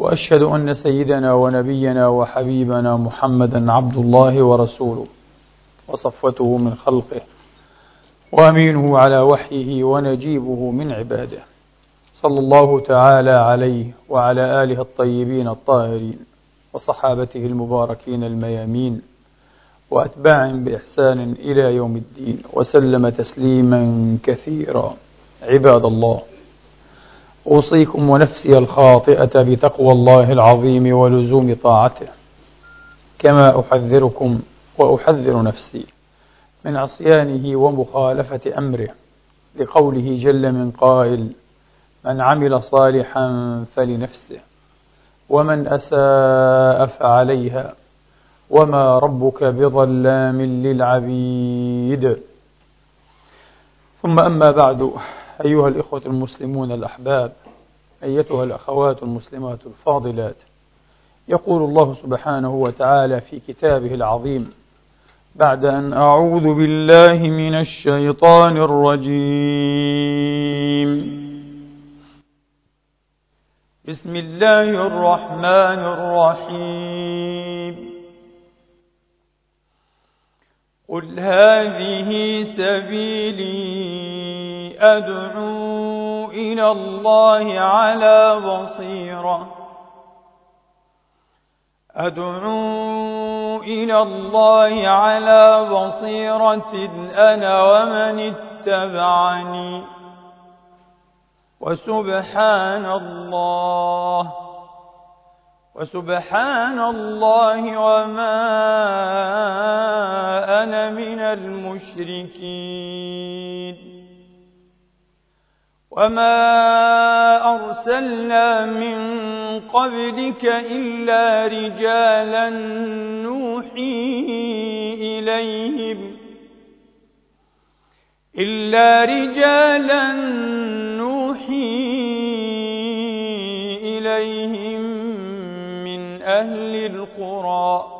وأشهد أن سيدنا ونبينا وحبيبنا محمدا عبد الله ورسوله وصفوته من خلقه وأمينه على وحيه ونجيبه من عباده. صلى الله تعالى عليه وعلى آله الطيبين الطاهرين وصحابته المباركين الميامين واتباع بإحسان إلى يوم الدين وسلم تسليما كثيرا. عباد الله أوصيكم ونفسي الخاطئة بتقوى الله العظيم ولزوم طاعته. كما أحذركم وأحذر نفسي من عصيانه ومخالفة أمره لقوله جل من قائل من عمل صالحا فلنفسه ومن أساء فعليها وما ربك بظلام للعبيد. ثم أما بعد أيها الإخوة المسلمون الأحباب أيتها الأخوات المسلمات الفاضلات يقول الله سبحانه وتعالى في كتابه العظيم بعد أن أعوذ بالله من الشيطان الرجيم. بسم الله الرحمن الرحيم. قل هذه سبيلي أدعو إلى الله على بصيرة. أدعو إلى الله على بصيرة. أنا ومن اتبعني. وسبحان الله. وسبحان الله وما أنا من المشركين. وما أرسلنا من قبلك إلا رجالا نوحي إليهم إلا رجالا نوحي إليهم من أهل القرى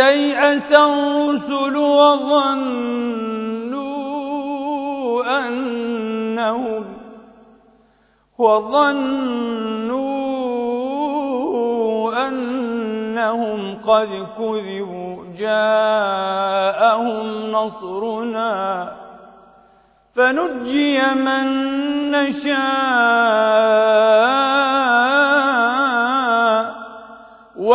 استيأس الرسل وظنوا أنهم وظنوا أنهم قد كذبوا جاءهم نصرنا فنجي من نشاء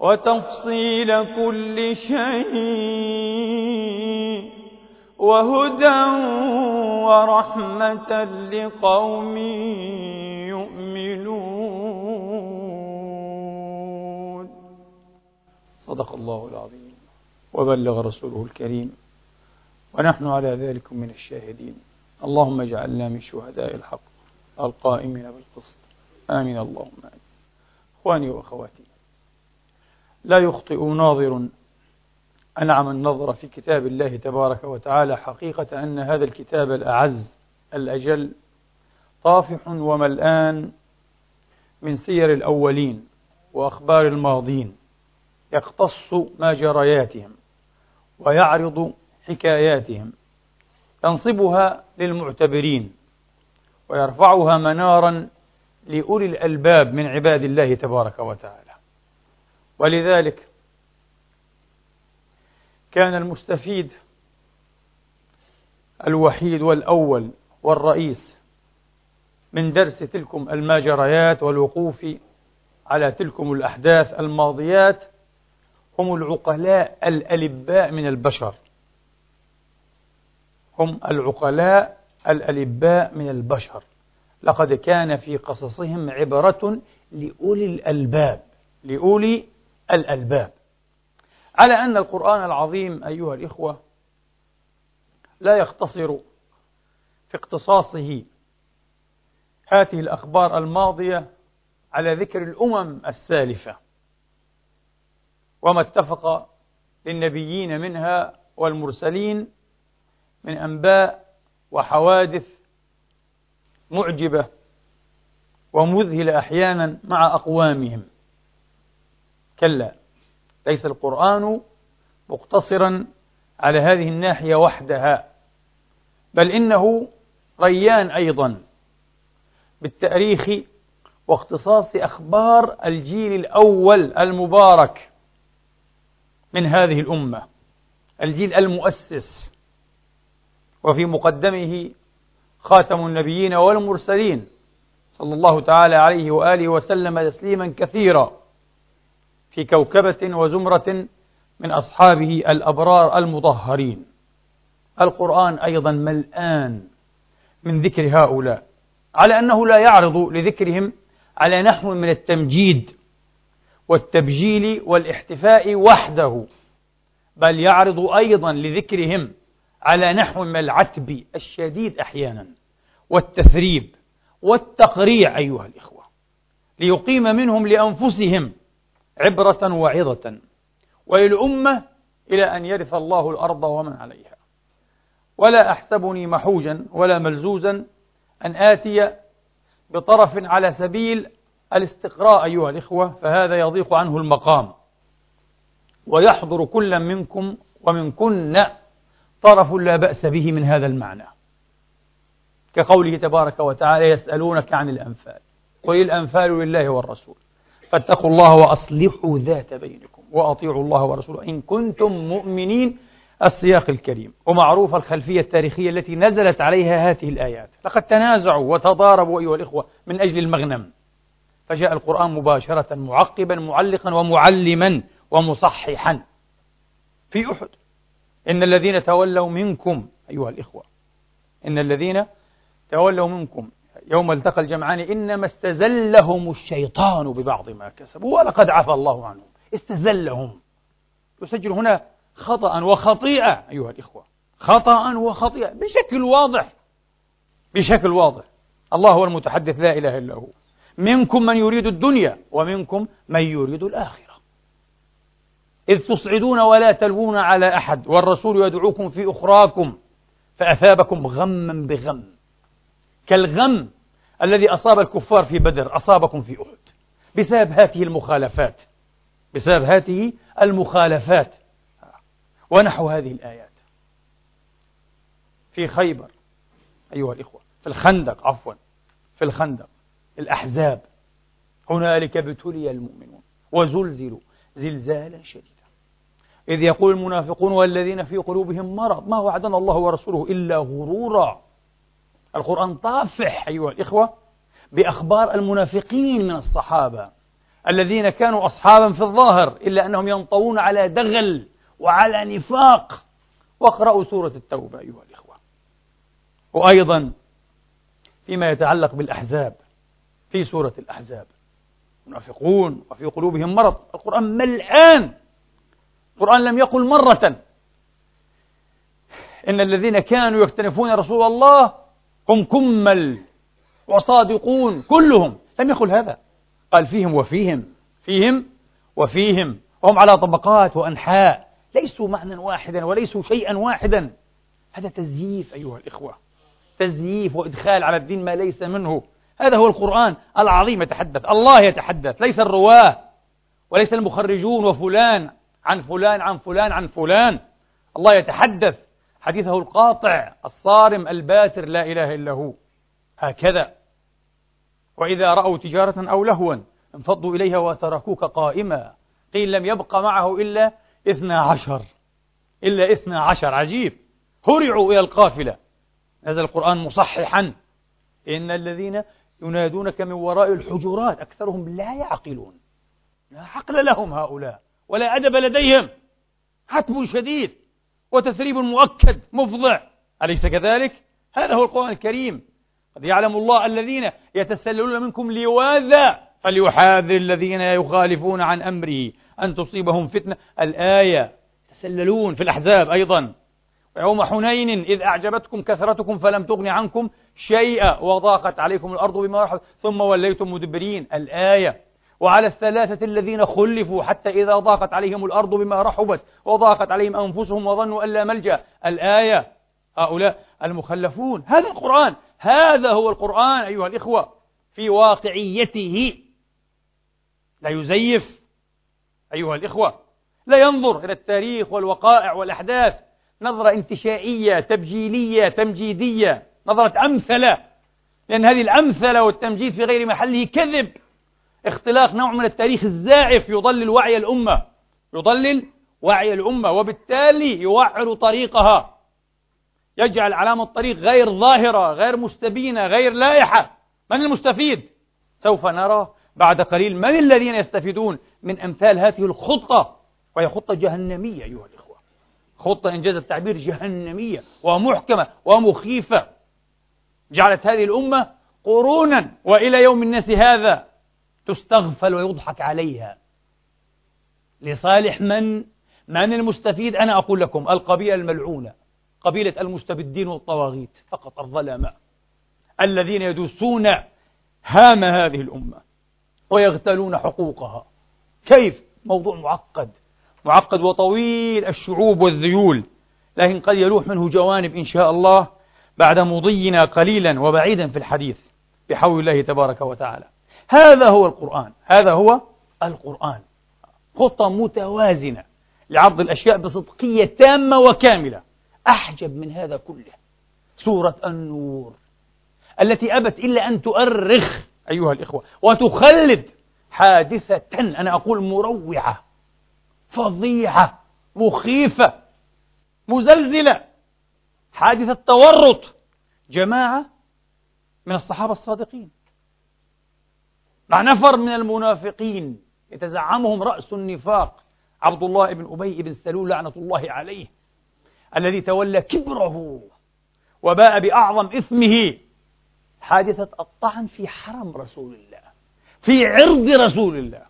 وتفصيل كل شيء وهدى ورحمة لقوم يؤمنون. صدق الله العظيم. وبلغ رسوله الكريم. ونحن على ذلك من الشاهدين. اللهم اجعلنا من شهداء الحق القائمين بالقسط. آمين. اللهم آمين. إخواني وأخواتي لا يخطئ ناظر أنعم النظر في كتاب الله تبارك وتعالى حقيقة أن هذا الكتاب الأعز الأجل طافح وملآن من سير الأولين وأخبار الماضين يقتص ما جرياتهم ويعرض حكاياتهم ينصبها للمعتبرين ويرفعها منارا لأولي الألباب من عباد الله تبارك وتعالى. ولذلك كان المستفيد الوحيد والأول والرئيس من درس تلكم الماجريات والوقوف على تلكم الأحداث الماضيات هم العقلاء الألباء من البشر. هم العقلاء الألباء من البشر. لقد كان في قصصهم عبرة لأولي الألباب لأولي الألباب. على أن القرآن العظيم أيها الإخوة لا يقتصر في اختصاصه هذه الأخبار الماضية على ذكر الأمم السالفة وما اتفق للنبيين منها والمرسلين من أنباء وحوادث معجبة ومذهلة أحيانا مع أقوامهم. كلا. ليس القرآن مقتصرا على هذه الناحية وحدها بل إنه ريان أيضا بالتأريخ واختصاص أخبار الجيل الأول المبارك من هذه الأمة الجيل المؤسس. وفي مقدمه خاتم النبيين والمرسلين صلى الله تعالى عليه وآله وسلم تسليما كثيرا. في كوكبة وزمرة من أصحابه الأبرار المطهرين. القرآن أيضا ملآن من ذكر هؤلاء على أنه لا يعرض لذكرهم على نحو من التمجيد والتبجيل والاحتفاء وحده بل يعرض أيضا لذكرهم على نحو من العتب الشديد أحيانا والتثريب والتقريع أيها الإخوة ليقيم منهم لأنفسهم عبرة وعظة. وللأمة إلى أن يرث الله الأرض ومن عليها. ولا أحسبني محوجا ولا ملزوزا أن آتي بطرف على سبيل الاستقراء أيها الإخوة فهذا يضيق عنه المقام. ويحضر كل منكم ومنكن طرف لا بأس به من هذا المعنى. كقوله تبارك وتعالى يسألونك عن الأنفال. قل الأنفال لله والرسول. فاتقوا الله وأصلحوا ذات بينكم وأطيعوا الله ورسوله. إن كنتم مؤمنين السياق الكريم. ومعروف الخلفية التاريخية التي نزلت عليها هذه الآيات. لقد تنازعوا وتضاربوا أيها الإخوة من أجل المغنم. فجاء القرآن مباشرة معقبا معلقا ومعلما ومصححا. في أحد. إن الذين تولوا منكم أيها الإخوة إن الذين تولوا منكم يوم التقى الجمعان إنما استزلهم الشيطان ببعض ما كسبوا ولقد عفى الله عنهم. استزلهم. يسجل هنا خطأ وخطيئة أيها الإخوة. خطأ وخطيئة بشكل واضح. بشكل واضح. الله هو المتحدث لا إله إلا هو. منكم من يريد الدنيا ومنكم من يريد الآخرة. إذ تصعدون ولا تلوون على أحد والرسول يدعوكم في أخراكم فأثابكم غما بغم. كالغم الذي أصاب الكفار في بدر أصابكم في أحد. بسبب هذه المخالفات بسبب هذه المخالفات. ونحو هذه الآيات. في خيبر أيها الإخوة في الخندق عفوا في الخندق الأحزاب. هنالك ابتلي المؤمنون وزلزلوا زلزالا شديدا. إذ يقول المنافقون والذين في قلوبهم مرض ما وعدنا الله ورسوله إلا غرورا. القرآن طافح أيها الإخوة بأخبار المنافقين من الصحابة الذين كانوا أصحابا في الظاهر إلا أنهم ينطوون على دغل وعلى نفاق. واقرأوا سورة التوبة أيها الإخوة. وأيضا فيما يتعلق بالأحزاب في سورة الأحزاب. منافقون وفي قلوبهم مرض. القرآن ملآن القرآن لم يقل مرة. إن الذين كانوا يختلفون رسول الله هم كمل وصادقون كلهم. لم يقل هذا. قال فيهم وفيهم. فيهم وفيهم. وهم على طبقات وأنحاء. ليسوا معنى واحدا وليسوا شيئا واحدا. هذا تزييف أيها الإخوة. تزييف وإدخال على الدين ما ليس منه. هذا هو القرآن العظيم يتحدث. الله يتحدث. ليس الرواة. وليس المخرجون وفلان. عن فلان عن فلان عن فلان. الله يتحدث. حديثه القاطع الصارم الباتر لا إله إلا هو. هكذا. وإذا رأوا تجارة أو لهوا انفضوا إليها وتركوك قائما. قيل لم يبق معه إلا اثنا عشر. إلا اثنا عشر. عجيب. هرعوا إلى القافلة. نزل القرآن مصححا. إن الذين ينادونك من وراء الحجرات أكثرهم لا يعقلون. لا عقل لهم هؤلاء ولا أدب لديهم. عتب شديد. وتثريب مؤكد مفضع. أليس كذلك؟ هذا هو القرآن الكريم. قد يعلم الله الذين يتسللون منكم لواذا فليحاذر الذين يخالفون عن أمره. أن تصيبهم فتنة. الآية. يتسللون في الأحزاب أيضا. ويوم حنين إذ أعجبتكم كثرتكم فلم تغن عنكم شيئا وضاقت عليكم الأرض بما رحبت ثم وليتم مدبرين. الآية. وعلى الثلاثة الذين خلفوا حتى إذا ضاقت عليهم الأرض بما رحبت وضاقت عليهم أنفسهم وظنوا أن لا ملجأ. الآية هؤلاء المخلفون. هذا القرآن. هذا هو القرآن أيها الإخوة في واقعيته. لا يزيف أيها الإخوة. لا ينظر إلى التاريخ والوقائع والأحداث. نظرة انتشائية تبجيلية تمجيدية. نظرة أمثلة. لأن هذه الأمثلة والتمجيد في غير محله كذب. اختلاق نوع من التاريخ الزائف يضلل وعي الأمة يضلل وعي الأمة وبالتالي يوعر طريقها. يجعل علامة الطريق غير ظاهرة غير مستبينة غير لائحة. من المستفيد؟ سوف نرى بعد قليل من الذين يستفيدون من أمثال هذه الخطة وهي خطة جهنمية أيها الإخوة. خطة إنجاز التعبير جهنمية ومحكمة ومخيفة. جعلت هذه الأمة قرونا وإلى يوم الناس هذا. تستغفل ويضحك عليها. لصالح من؟ من المستفيد؟ أنا أقول لكم القبيلة الملعونة قبيلة المستبدين والطواغيت فقط الظلماء الذين يدسون هام هذه الأمة ويغتالون حقوقها. كيف؟ موضوع معقد معقد وطويل الشعوب والذيول. لكن قد يلوح منه جوانب إن شاء الله بعد مضينا قليلا وبعيدا في الحديث بحول الله تبارك وتعالى. هذا هو القرآن. هذا هو القرآن. خطة متوازنة لعرض الأشياء بصدقية تامة وكاملة. أحجب من هذا كله. سورة النور. التي أبت إلا أن تؤرخ أيها الإخوة وتخلد حادثة أنا أقول مروعة فظيعة مخيفة مزلزلة حادثة تورط. جماعة من الصحابة الصادقين. مع نفر من المنافقين. يتزعمهم رأس النفاق. عبد الله بن أبي بن سلول لعنة الله عليه الذي تولى كبره وباء بأعظم إثمه. حادثة الطعن في حرم رسول الله في عرض رسول الله.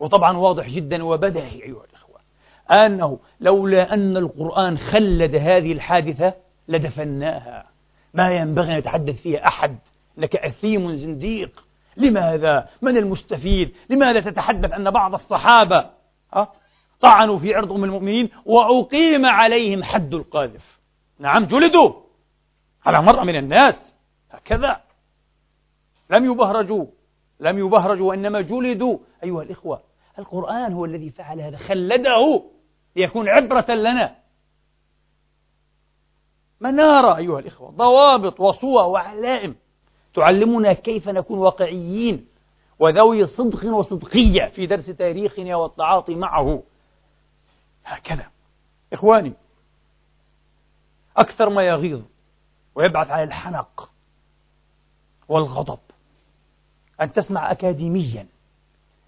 وطبعا واضح جدا وبدهي أيها الإخوة أنه لولا أن القرآن خلد هذه الحادثة لدفناها. ما ينبغي أن يتحدث فيها أحد. لك أثيم زنديق. لماذا؟ من المستفيد؟ لماذا تتحدث أن بعض الصحابة طعنوا في عرض أم المؤمنين وأقيم عليهم حد القاذف؟ نعم جلدوا. على مرة من الناس. هكذا. لم يبهرجوا. لم يبهرجوا وإنما جلدوا. أيها الإخوة القرآن هو الذي فعل هذا خلده ليكون عبرة لنا. منارة أيها الإخوة ضوابط وصور وعلائم. تعلمنا كيف نكون واقعيين وذوي صدق وصدقية في درس تاريخنا والتعاطي معه. هكذا. إخواني أكثر ما يغيظ ويبعث على الحنق والغضب أن تسمع أكاديميا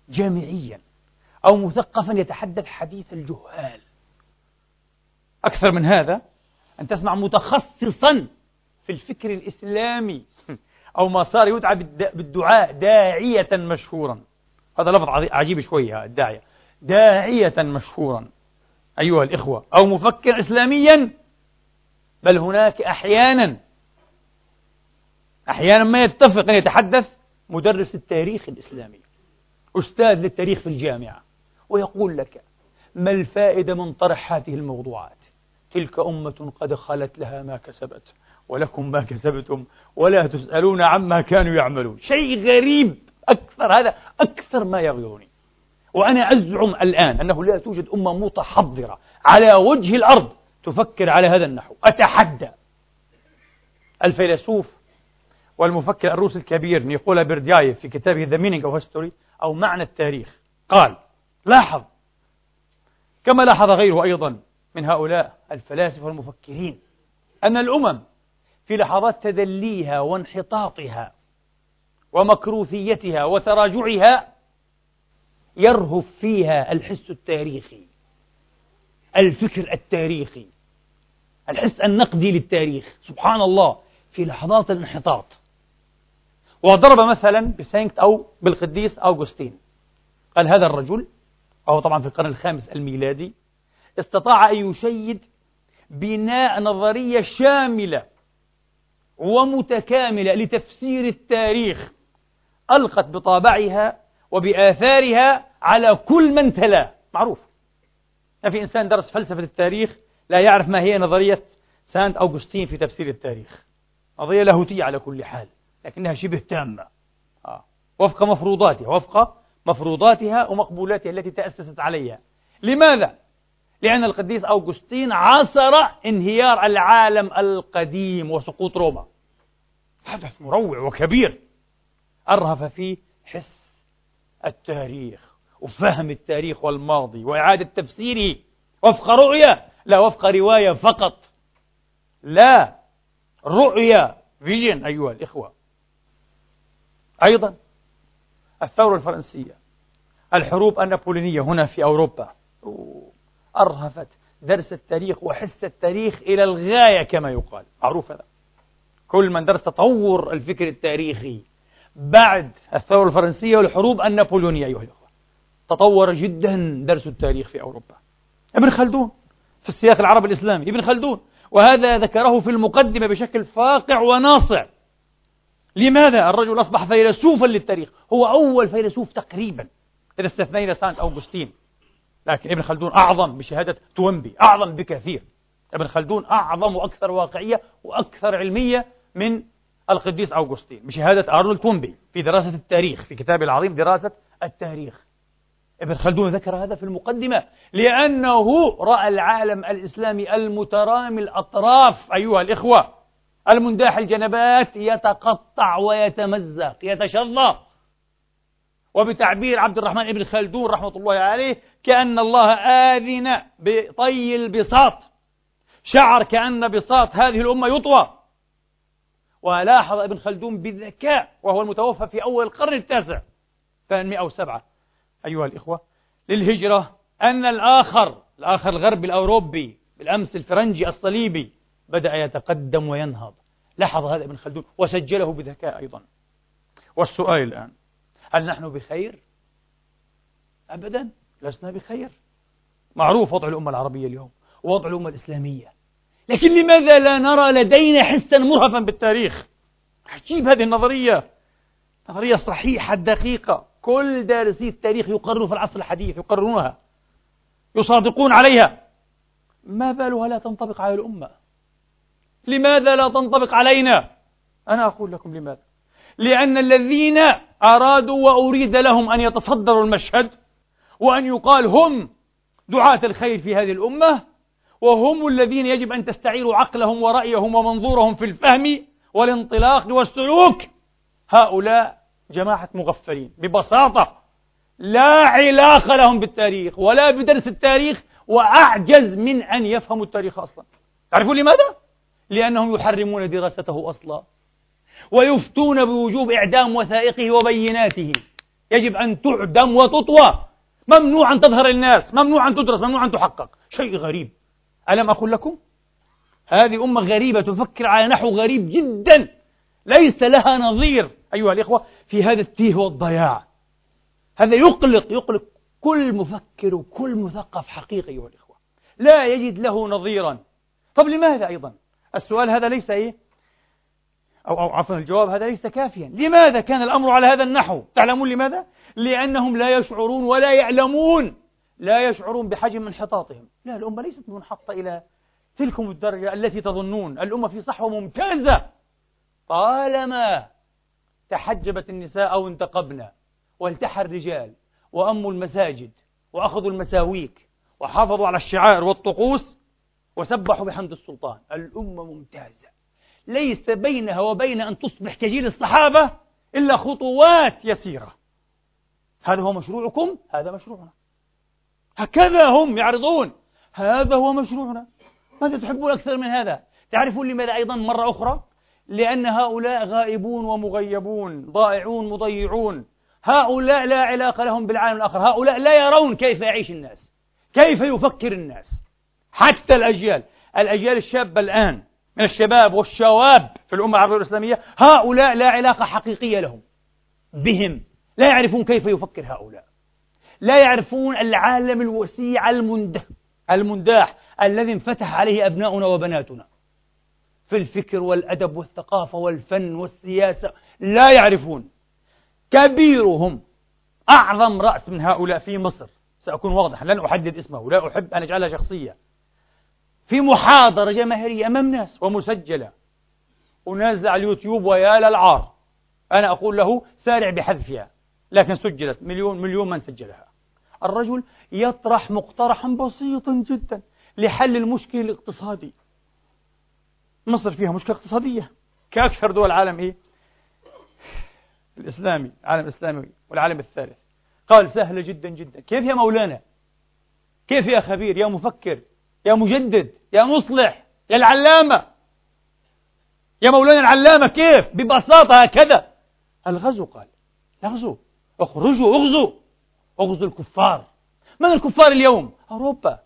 جامعيا أو مثقفا يتحدث حديث الجهال. أكثر من هذا أن تسمع متخصصا في الفكر الإسلامي. أو ما صار يدعى بالدعاء داعية مشهورا هذا لفظ عجيب شوية الداعية. داعية مشهورا أيها الإخوة أو مفكر إسلاميا بل هناك أحيانا أحيانا ما يتفق أن يتحدث مدرس التاريخ الإسلامي أستاذ للتاريخ في الجامعة ويقول لك ما الفائدة من طرح هذه الموضوعات؟ تلك أمة قد خلت لها ما كسبت. ولكم ما كسبتم ولا تسألون عما كانوا يعملون. شيء غريب أكثر هذا أكثر ما يغيرني وأنا أزعم الآن أنه لا توجد أمة متحضرة على وجه الأرض تفكر على هذا النحو. أتحدى. الفيلسوف والمفكر الروسي الكبير نيكولا بيرديايف في كتابه The Meaning of History أو معنى التاريخ قال لاحظ كما لاحظ غيره أيضا من هؤلاء الفلاسفة والمفكرين أن الأمم في لحظات تدليها وانحطاطها ومكروثيتها وتراجعها يرهف فيها الحس التاريخي الفكر التاريخي الحس النقدي للتاريخ. سبحان الله في لحظات الانحطاط. وضرب مثلا بسينكت أو بالقديس أوغسطين قال هذا الرجل وهو طبعا في القرن الخامس الميلادي استطاع أن يشيد بناء نظرية شاملة ومتكاملة لتفسير التاريخ ألقت بطابعها وبآثارها على كل من تلاه معروف. ما في إنسان درس فلسفة التاريخ لا يعرف ما هي نظرية سانت أوغسطين في تفسير التاريخ. قضية لاهوتية على كل حال لكنها شبه تامة. آه. وفق مفروضاتها وفق مفروضاتها ومقبولاتها التي تأسست عليها. لماذا؟ لأن القديس أوغسطين عاصر انهيار العالم القديم وسقوط روما. حدث مروع وكبير. أرهف فيه حس التاريخ وفهم التاريخ والماضي وإعادة تفسيره. وفق رؤية لا وفق رواية فقط. لا رؤية فيجن أيها الإخوة. أيضا الثورة الفرنسية الحروب النابليونية هنا في أوروبا. أرهفت درس التاريخ وحس التاريخ إلى الغاية كما يقال. معروف هذا. كل من درس تطور الفكر التاريخي بعد الثورة الفرنسية والحروب النابليونية أيها الأخوة تطور جدا درس التاريخ في أوروبا. ابن خلدون في السياق العربي الإسلامي ابن خلدون وهذا ذكره في المقدمة بشكل فاقع وناصع. لماذا الرجل أصبح فيلسوفا للتاريخ؟ هو أول فيلسوف تقريبا إذا استثنينا سانت أوغسطين لكن ابن خلدون أعظم بشهادة تومبي أعظم بكثير. ابن خلدون أعظم وأكثر واقعية وأكثر علمية من القديس أوغسطين بشهادة أرنولد تومبي في دراسة التاريخ في كتابه العظيم دراسة التاريخ. ابن خلدون ذكر هذا في المقدمة لأنه رأى العالم الإسلامي المترامي الأطراف أيها الإخوة. المنداح الجنبات يتقطع ويتمزق يتشظى وبتعبير عبد الرحمن بن خلدون رحمة الله عليه كأن الله آذن بطي البساط. شعر كأن بساط هذه الأمة يطوى. ولاحظ ابن خلدون بذكاء وهو المتوفى في أول القرن التاسع 807 أيها الإخوة للهجرة أن الآخر الآخر الغربي الأوروبي بالأمس الفرنجي الصليبي بدأ يتقدم وينهض. لاحظ هذا ابن خلدون وسجله بذكاء أيضا. والسؤال الآن هل نحن بخير؟ أبدا لسنا بخير. معروف وضع الأمة العربية اليوم ووضع الأمة الإسلامية. لكن لماذا لا نرى لدينا حسا مرهفا بالتاريخ؟ عجيب هذه النظرية. نظرية صحيحة دقيقة. كل دارسي التاريخ يقررون في العصر الحديث يقررونها. يصادقون عليها. ما بالها لا تنطبق على الأمة؟ لماذا لا تنطبق علينا؟ أنا أقول لكم لماذا. لأن الذين أرادوا وأريد لهم أن يتصدروا المشهد وأن يقال هم دعاة الخير في هذه الأمة وهم الذين يجب أن تستعيروا عقلهم ورأيهم ومنظورهم في الفهم والانطلاق والسلوك. هؤلاء جماعة مغفلين ببساطة لا علاقة لهم بالتاريخ ولا بدرس التاريخ وأعجز من أن يفهموا التاريخ أصلا. تعرفون لماذا؟ لأنهم يحرمون دراسته أصلا ويفتون بوجوب إعدام وثائقه وبيناته. يجب أن تعدم وتطوى. ممنوع أن تظهر للناس ممنوع أن تدرس ممنوع أن تحقق. شيء غريب. ألم أقل لكم؟ هذه أمة غريبة تفكر على نحو غريب جدا. ليس لها نظير. أيها الإخوة في هذا التيه والضياع. هذا يقلق يقلق كل مفكر وكل مثقف حقيقي أيها الإخوة. لا يجد له نظيرا. طب لماذا أيضا؟ السؤال هذا ليس إيه؟ أو, أو عفوا الجواب هذا ليس كافيا. لماذا كان الأمر على هذا النحو؟ تعلمون لماذا؟ لأنهم لا يشعرون ولا يعلمون. لا يشعرون بحجم انحطاطهم لا الأمة ليست منحطة إلى تلكم الدرجة التي تظنون. الأمة في صحوة ممتازة. طالما تحجبت النساء أو انتقبنا والتحى الرجال وأموا المساجد وأخذوا المساويك وحافظوا على الشعائر والطقوس وسبحوا بحمد السلطان. الأمة ممتازة. ليس بينها وبين أن تصبح كجيل الصحابة إلا خطوات يسيرة. هذا هو مشروعكم؟ هذا مشروعنا. هكذا هم يعرضون. هذا هو مشروعنا. ماذا تحبون أكثر من هذا؟ تعرفون لماذا أيضا مرة أخرى؟ لأن هؤلاء غائبون ومغيبون ضائعون مضيعون. هؤلاء لا علاقة لهم بالعالم الآخر. هؤلاء لا يرون كيف يعيش الناس كيف يفكر الناس. حتى الأجيال الأجيال الشابة الآن من الشباب والشواب في الأمة العربية والإسلامية هؤلاء لا علاقة حقيقية لهم بهم. لا يعرفون كيف يفكر هؤلاء. لا يعرفون العالم الوسيع المنده المنداح الذي انفتح عليه أبناؤنا وبناتنا. في الفكر والأدب والثقافة والفن والسياسة لا يعرفون. كبيرهم أعظم رأس من هؤلاء في مصر. سأكون واضحا لن أحدد اسمه لا أحب أن أجعلها شخصية في محاضرة جماهيرية أمام ناس ومسجلة. ونازلة على اليوتيوب ويا للعار أنا أقول له سارع بحذفها لكن سجلت مليون مليون من سجلها. الرجل يطرح مقترحا بسيطا جدا لحل المشكل الاقتصادي مصر فيها مشكلة اقتصادية. كأكثر دول العالم إيه؟ الإسلامي العالم الإسلامي والعالم الثالث. قال سهلة جدا جدا. كيف يا مولانا؟ كيف يا خبير؟ يا مفكر؟ يا مجدد؟ يا مصلح؟ يا العلامة؟ يا مولانا العلامة كيف؟ ببساطة هكذا. الغزو قال. اغزوا اخرجوا اغزوا اغزوا الكفار. من الكفار اليوم؟ أوروبا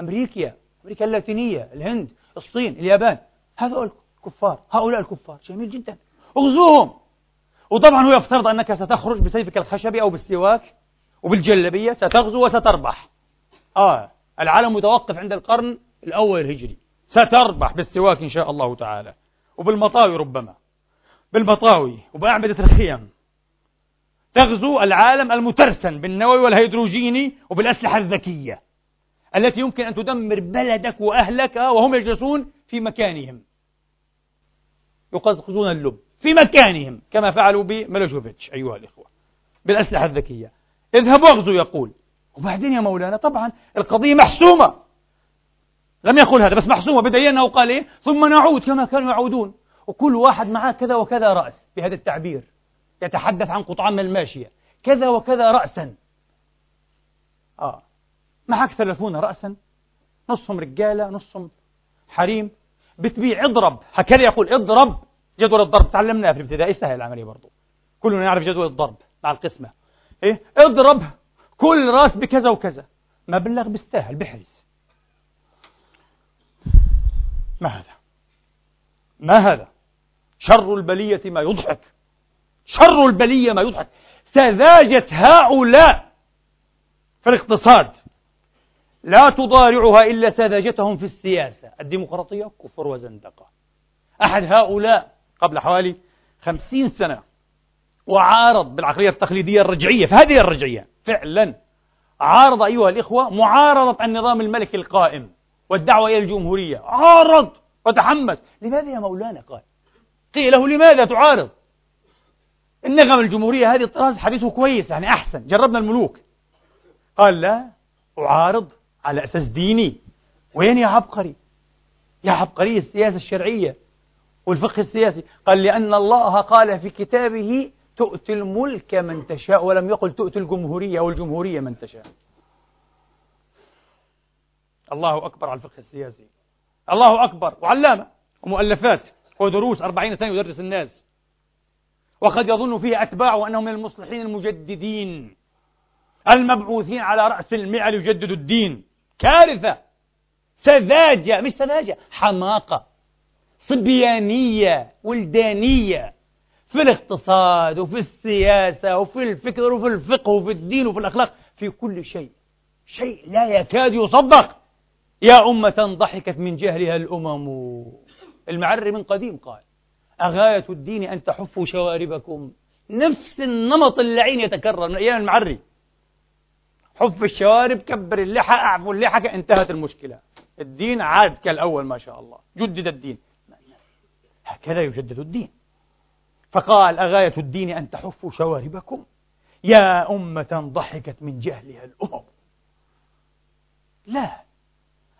أمريكا أمريكا اللاتينية الهند الصين اليابان. هذول الكفار هؤلاء الكفار. جميل جدا. أغزوهم. وطبعا هو يفترض أنك ستخرج بسيفك الخشبي أو بالسواك وبالجلبية ستغزو وستربح. آه العالم متوقف عند القرن الأول الهجري ستربح بالسواك إن شاء الله تعالى. وبالمطاوي ربما. بالمطاوي. وبأعمدة الخيم تغزو العالم المترسن بالنووي والهيدروجيني وبالأسلحة الذكية التي يمكن أن تدمر بلدك وأهلك وهم يجلسون في مكانهم. يقزقزون اللب في مكانهم كما فعلوا بميلوشوفيتش أيها الإخوة بالأسلحة الذكية. اذهبوا واغزوا يقول. وبعدين يا مولانا طبعا القضية محسومة. لم يقل هذا بس محسومة. بدليل أنه قال إيه؟ ثم نعود كما كانوا يعودون. وكل واحد معاه كذا وكذا رأس بهذا التعبير. يتحدث عن قطعان من الماشية. كذا وكذا رأسا. آه. معك ثلاثون رأسا؟ نصهم رجالة نصهم حريم. بتبيع اضرب. هكذا يقول اضرب. جدول الضرب تعلمناه في الابتدائي سهل العملية برضو. كلنا يعرف جدول الضرب مع القسمة. إيه؟ اضرب. كل رأس بكذا وكذا. مبلغ بيستاهل بحرز ما هذا؟ ما هذا؟ شر البلية ما يضحك. شر البلية ما يضحك. سذاجة هؤلاء في الاقتصاد. لا تضارعها إلا سذاجتهم في السياسة. الديمقراطية كفر وزندقة. أحد هؤلاء قبل حوالي خمسين سنة وعارض بالعقلية التقليدية الرجعية فهذه الرجعية فعلا عارض أيها الإخوة معارضة النظام الملكي القائم والدعوة إلى الجمهورية. عارض وتحمس. لماذا يا مولانا قال قيل له لماذا تعارض؟ النغم الجمهورية هذه الطراز حديثه كويس يعني أحسن. جربنا الملوك. قال لا أعارض على أساس ديني. وين يا عبقري؟ يا عبقري السياسة الشرعية والفقه السياسي. قال لأن الله قال في كتابه تؤتي الملك من تشاء ولم يقل تؤتي الجمهورية أو الجمهورية من تشاء. الله أكبر على الفقه السياسي. الله أكبر. وعلامة ومؤلفات. ودروس أربعين سنة يدرس الناس. وقد يظن فيه أتباعه أنهم من المصلحين المجددين. المبعوثين على رأس المئة ليجددوا الدين. كارثة. سذاجة. مش سذاجة. حماقة. صبيانية. ولدانية. في الاقتصاد وفي السياسة وفي الفكر وفي الفقه وفي الدين وفي الأخلاق. في كل شيء. شيء لا يكاد يصدق. يا أمة ضحكت من جهلها الأمم. المعري من قديم قال. أغاية الدين أن تحفوا شواربكم. نفس النمط اللعين يتكرر من أيام المعري. حف الشوارب كبر اللحى أعفوا اللحى انتهت المشكلة. الدين عاد كالأول ما شاء الله. جدد الدين. هكذا يجدد الدين. فقال أغاية الدين أن تحفوا شواربكم. يا أمة ضحكت من جهلها الأمم. لا.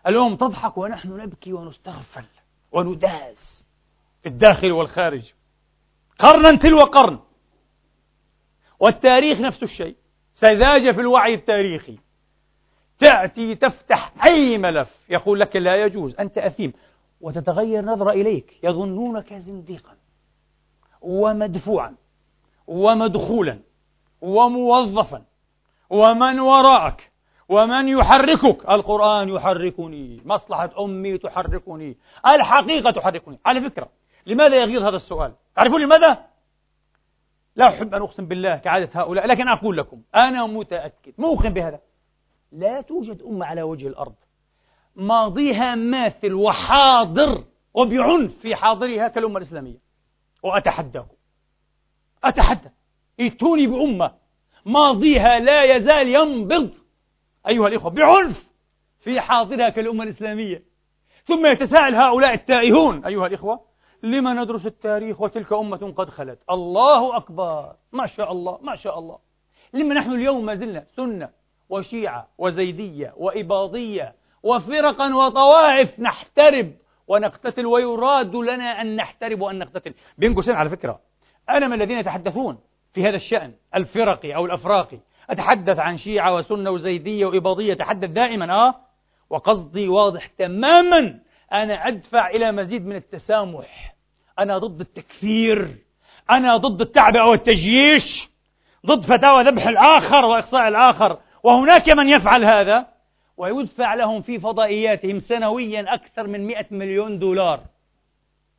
الأمم تضحك ونحن نبكي ونستغفل ونداس. الداخل والخارج. قرنا تلو قرن. والتاريخ نفس الشيء. سذاجة في الوعي التاريخي. تأتي تفتح أي ملف. يقول لك لا يجوز. أنت أثيم. وتتغير نظرة إليك. يظنونك زنديقا. ومدفوعا. ومدخولا. وموظفا. ومن وراءك. ومن يحركك. القرآن يحركني. مصلحة أمي تحركني. الحقيقة تحركني. على فكرة لماذا يغيظ هذا السؤال؟ تعرفون لماذا؟ لا أحب أن أقسم بالله كعادة هؤلاء لكن أقول لكم أنا متأكد موقن بهذا لا توجد أمة على وجه الأرض ماضيها ماثل وحاضر وبعنف في حاضرها كالأمة الإسلامية. وأتحداكم أتحدى. ائتوني بأمة ماضيها لا يزال ينبض أيها الإخوة بعنف في حاضرها كالأمة الإسلامية. ثم يتساءل هؤلاء التائهون أيها الإخوة لما ندرس التاريخ وتلك أمة قد خلت؟ الله أكبر. ما شاء الله ما شاء الله. لما نحن اليوم ما زلنا سنة وشيعة وزيدية وإباضية وفرقا وطوائف نحترب ونقتتل ويراد لنا أن نحترب وأن نقتتل. بين قوسين على فكرة. أنا من الذين يتحدثون في هذا الشأن الفرقي أو الأفراقي. أتحدث عن شيعة وسنة وزيدية وإباضية أتحدث دائما آه. وقصدي واضح تماما أنا أدفع إلى مزيد من التسامح. أنا ضد التكفير. أنا ضد التعبئة والتجييش ضد فتاوى ذبح الآخر وإقصاء الآخر. وهناك من يفعل هذا؟ ويدفع لهم في فضائياتهم سنويا أكثر من 100 مليون دولار.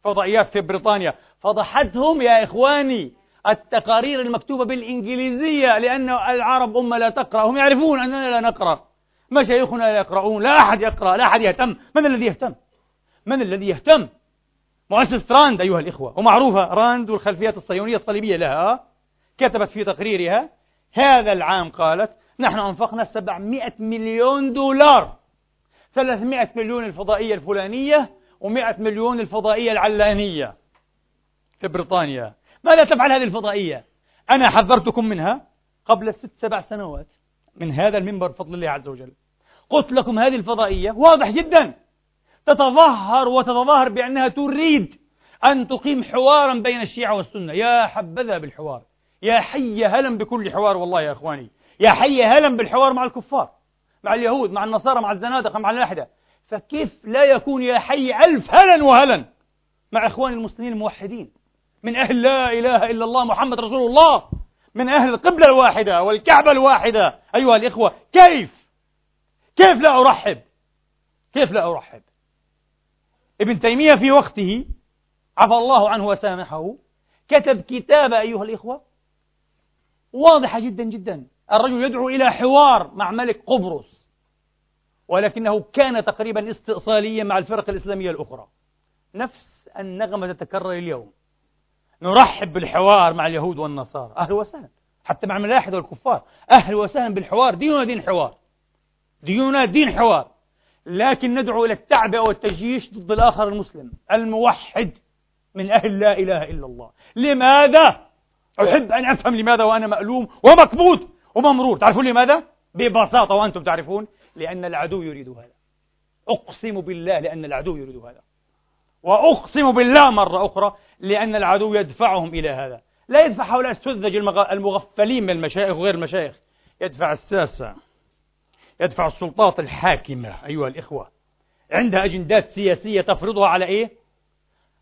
فضائيات في بريطانيا. فضحتهم يا إخواني التقارير المكتوبة بالإنجليزية لأن العرب أمة لا تقرأ. هم يعرفون أننا لا نقرأ. مشايخنا لا يقرؤون؟ لا أحد يقرأ لا أحد يهتم. من الذي يهتم؟ من الذي يهتم؟ مؤسسة راند أيها الإخوة ومعروفة راند والخلفيات الصهيونية الصليبية لها كتبت في تقريرها هذا العام قالت نحن أنفقنا 700 مليون دولار. 300 مليون الفضائية الفلانية و100 مليون الفضائية العلانية في بريطانيا. ماذا تفعل هذه الفضائية؟ أنا حذرتكم منها قبل ست سبع سنوات من هذا المنبر بفضل الله عز وجل. قلت لكم هذه الفضائية واضح جدا. تتظاهر وتتظاهر بأنها تريد أن تقيم حوارا بين الشيعة والسنة. يا حبذا بالحوار يا حي هلا بكل حوار والله يا إخواني. يا حي هلا بالحوار مع الكفار مع اليهود مع النصارى مع الزنادقة مع الأحدة فكيف لا يكون يا حي ألف هلا وهلا مع إخوان المسلمين الموحدين؟ من أهل لا إله إلا الله محمد رسول الله من أهل القبلة الواحدة والكعبة الواحدة. أيها الإخوة كيف؟ كيف لا أرحب؟ كيف لا أرحب؟ ابن تيمية في وقته عفى الله عنه وسامحه كتب كتابة أيها الإخوة واضحة جدا جدا. الرجل يدعو إلى حوار مع ملك قبرص ولكنه كان تقريبا استئصاليا مع الفرق الإسلامية الأخرى. نفس النغمة تتكرر اليوم. نرحب بالحوار مع اليهود والنصارى. أهلا وسهلا حتى مع الملاحدة والكفار. أهلا وسهلا بالحوار. ديننا دين حوار. ديننا دين حوار. لكن ندعو إلى التعبئة والتجيش ضد الآخر المسلم الموحد من أهل لا إله إلا الله. لماذا؟ أحب أن أفهم لماذا وأنا مألوم ومكبوت وممرور. تعرفون لماذا؟ ببساطة وأنتم تعرفون لأن العدو يريد هذا. أقسم بالله لأن العدو يريد هذا. وأقسم بالله مرة أخرى لأن العدو يدفعهم إلى هذا. لا يدفع هؤلاء السذج المغفلين من المشايخ وغير المشايخ يدفع الساسة يدفع السلطات الحاكمة أيها الإخوة. عندها أجندات سياسية تفرضها على إيه؟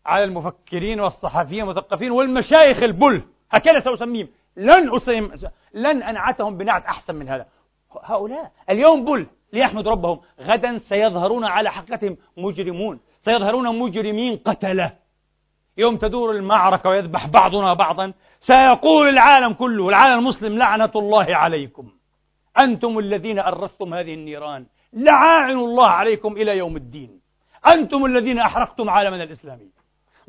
على المفكرين والصحفيين والمثقفين والمشايخ البل. هكذا سأسميهم. لن أسم لن أنعتهم بنعت أحسن من هذا. هؤلاء اليوم بل ليحمدوا ربهم. غدا سيظهرون على حقيقتهم مجرمون. سيظهرون مجرمين قتلة. يوم تدور المعركة ويذبح بعضنا بعضا سيقول العالم كله العالم المسلم لعنة الله عليكم. أنتم الذين أرثتم هذه النيران. لعائن الله عليكم إلى يوم الدين. أنتم الذين أحرقتم عالمنا الإسلامي.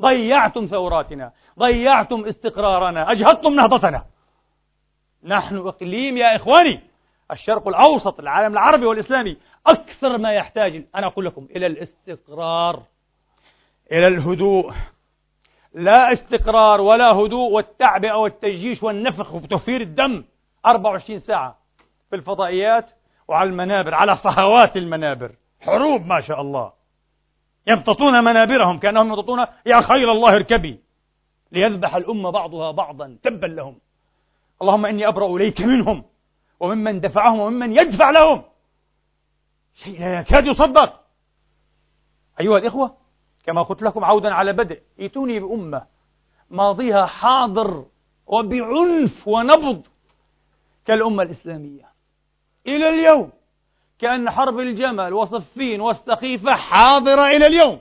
ضيعتم ثوراتنا. ضيعتم استقرارنا. أجهضتم نهضتنا. نحن إقليم يا إخواني. الشرق الأوسط العالم العربي والإسلامي. أكثر ما يحتاج أنا أقول لكم إلى الاستقرار. إلى الهدوء. لا استقرار ولا هدوء والتعبئة والتجيش والنفخ وتوفير الدم. 24 ساعة. في الفضائيات وعلى المنابر على صهوات المنابر. حروب ما شاء الله. يمتطون منابرهم كأنهم يمتطون يا خيل الله اركبي. ليذبح الأمة بعضها بعضا تبا لهم. اللهم إني أبرأ إليك منهم وممن دفعهم وممن يدفع لهم. شيء لا يكاد يصدق. أيها الإخوة كما قلت لكم عودا على بدء ائتوني بأمة ماضيها حاضر وبعنف ونبض كالأمة الإسلامية. إلى اليوم. كأن حرب الجمل وصفين والسقيفة حاضرة إلى اليوم.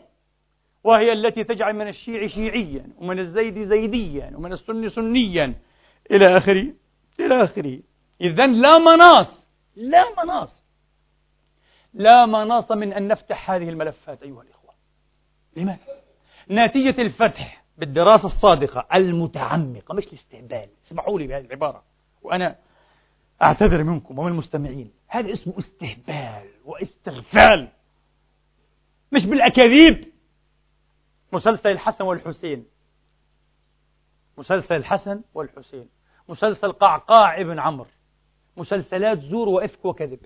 وهي التي تجعل من الشيع شيعيا ومن الزيد زيديا ومن السني سنيا. إلى آخره إلى آخره. إذا لا مناص لا مناص. لا مناص من أن نفتح هذه الملفات أيها الإخوة. لماذا؟ نتيجة الفتح بالدراسة الصادقة المتعمقة مش الاستهبال اسمحوا لي بهذه العبارة. وأنا أعتذر منكم ومن المستمعين. هذا اسمه استهبال واستغفال. مش بالأكاذيب. مسلسل الحسن والحسين. مسلسل الحسن والحسين. مسلسل قعقاع ابن عمرو. مسلسلات زور وإفك وكذب.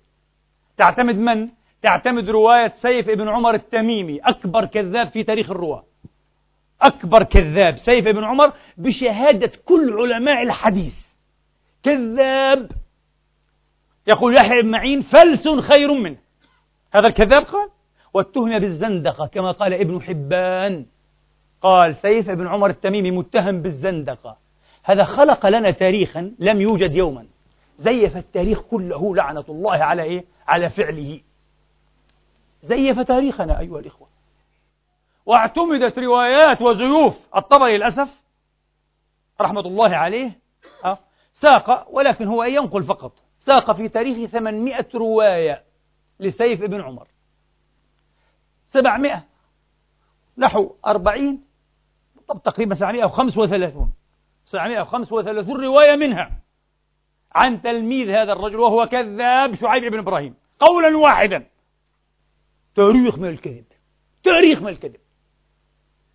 تعتمد من؟ تعتمد رواية سيف ابن عمر التميمي. أكبر كذاب في تاريخ الرواة. أكبر كذاب. سيف ابن عمر بشهادة كل علماء الحديث. كذاب. يقول يحيى بن معين فلس خير منه. هذا الكذاب قال؟ واتهم بالزندقة كما قال ابن حبان. قال سيف بن عمر التميمي متهم بالزندقة. هذا خلق لنا تاريخا لم يوجد يوما. زيف التاريخ كله لعنة الله على إيه؟ على فعله. زيف تاريخنا أيها الإخوة. واعتمدت روايات وزيوف. الطبري للأسف رحمة الله عليه ساق ولكن هو ينقل فقط. ساق في تاريخ 800 رواية لسيف ابن عمر. 700 نحو 40 طب تقريبا 735 735 رواية منها عن تلميذ هذا الرجل وهو كذاب شعيب بن إبراهيم. قولا واحدا. تاريخ من الكذب. تاريخ من الكذب.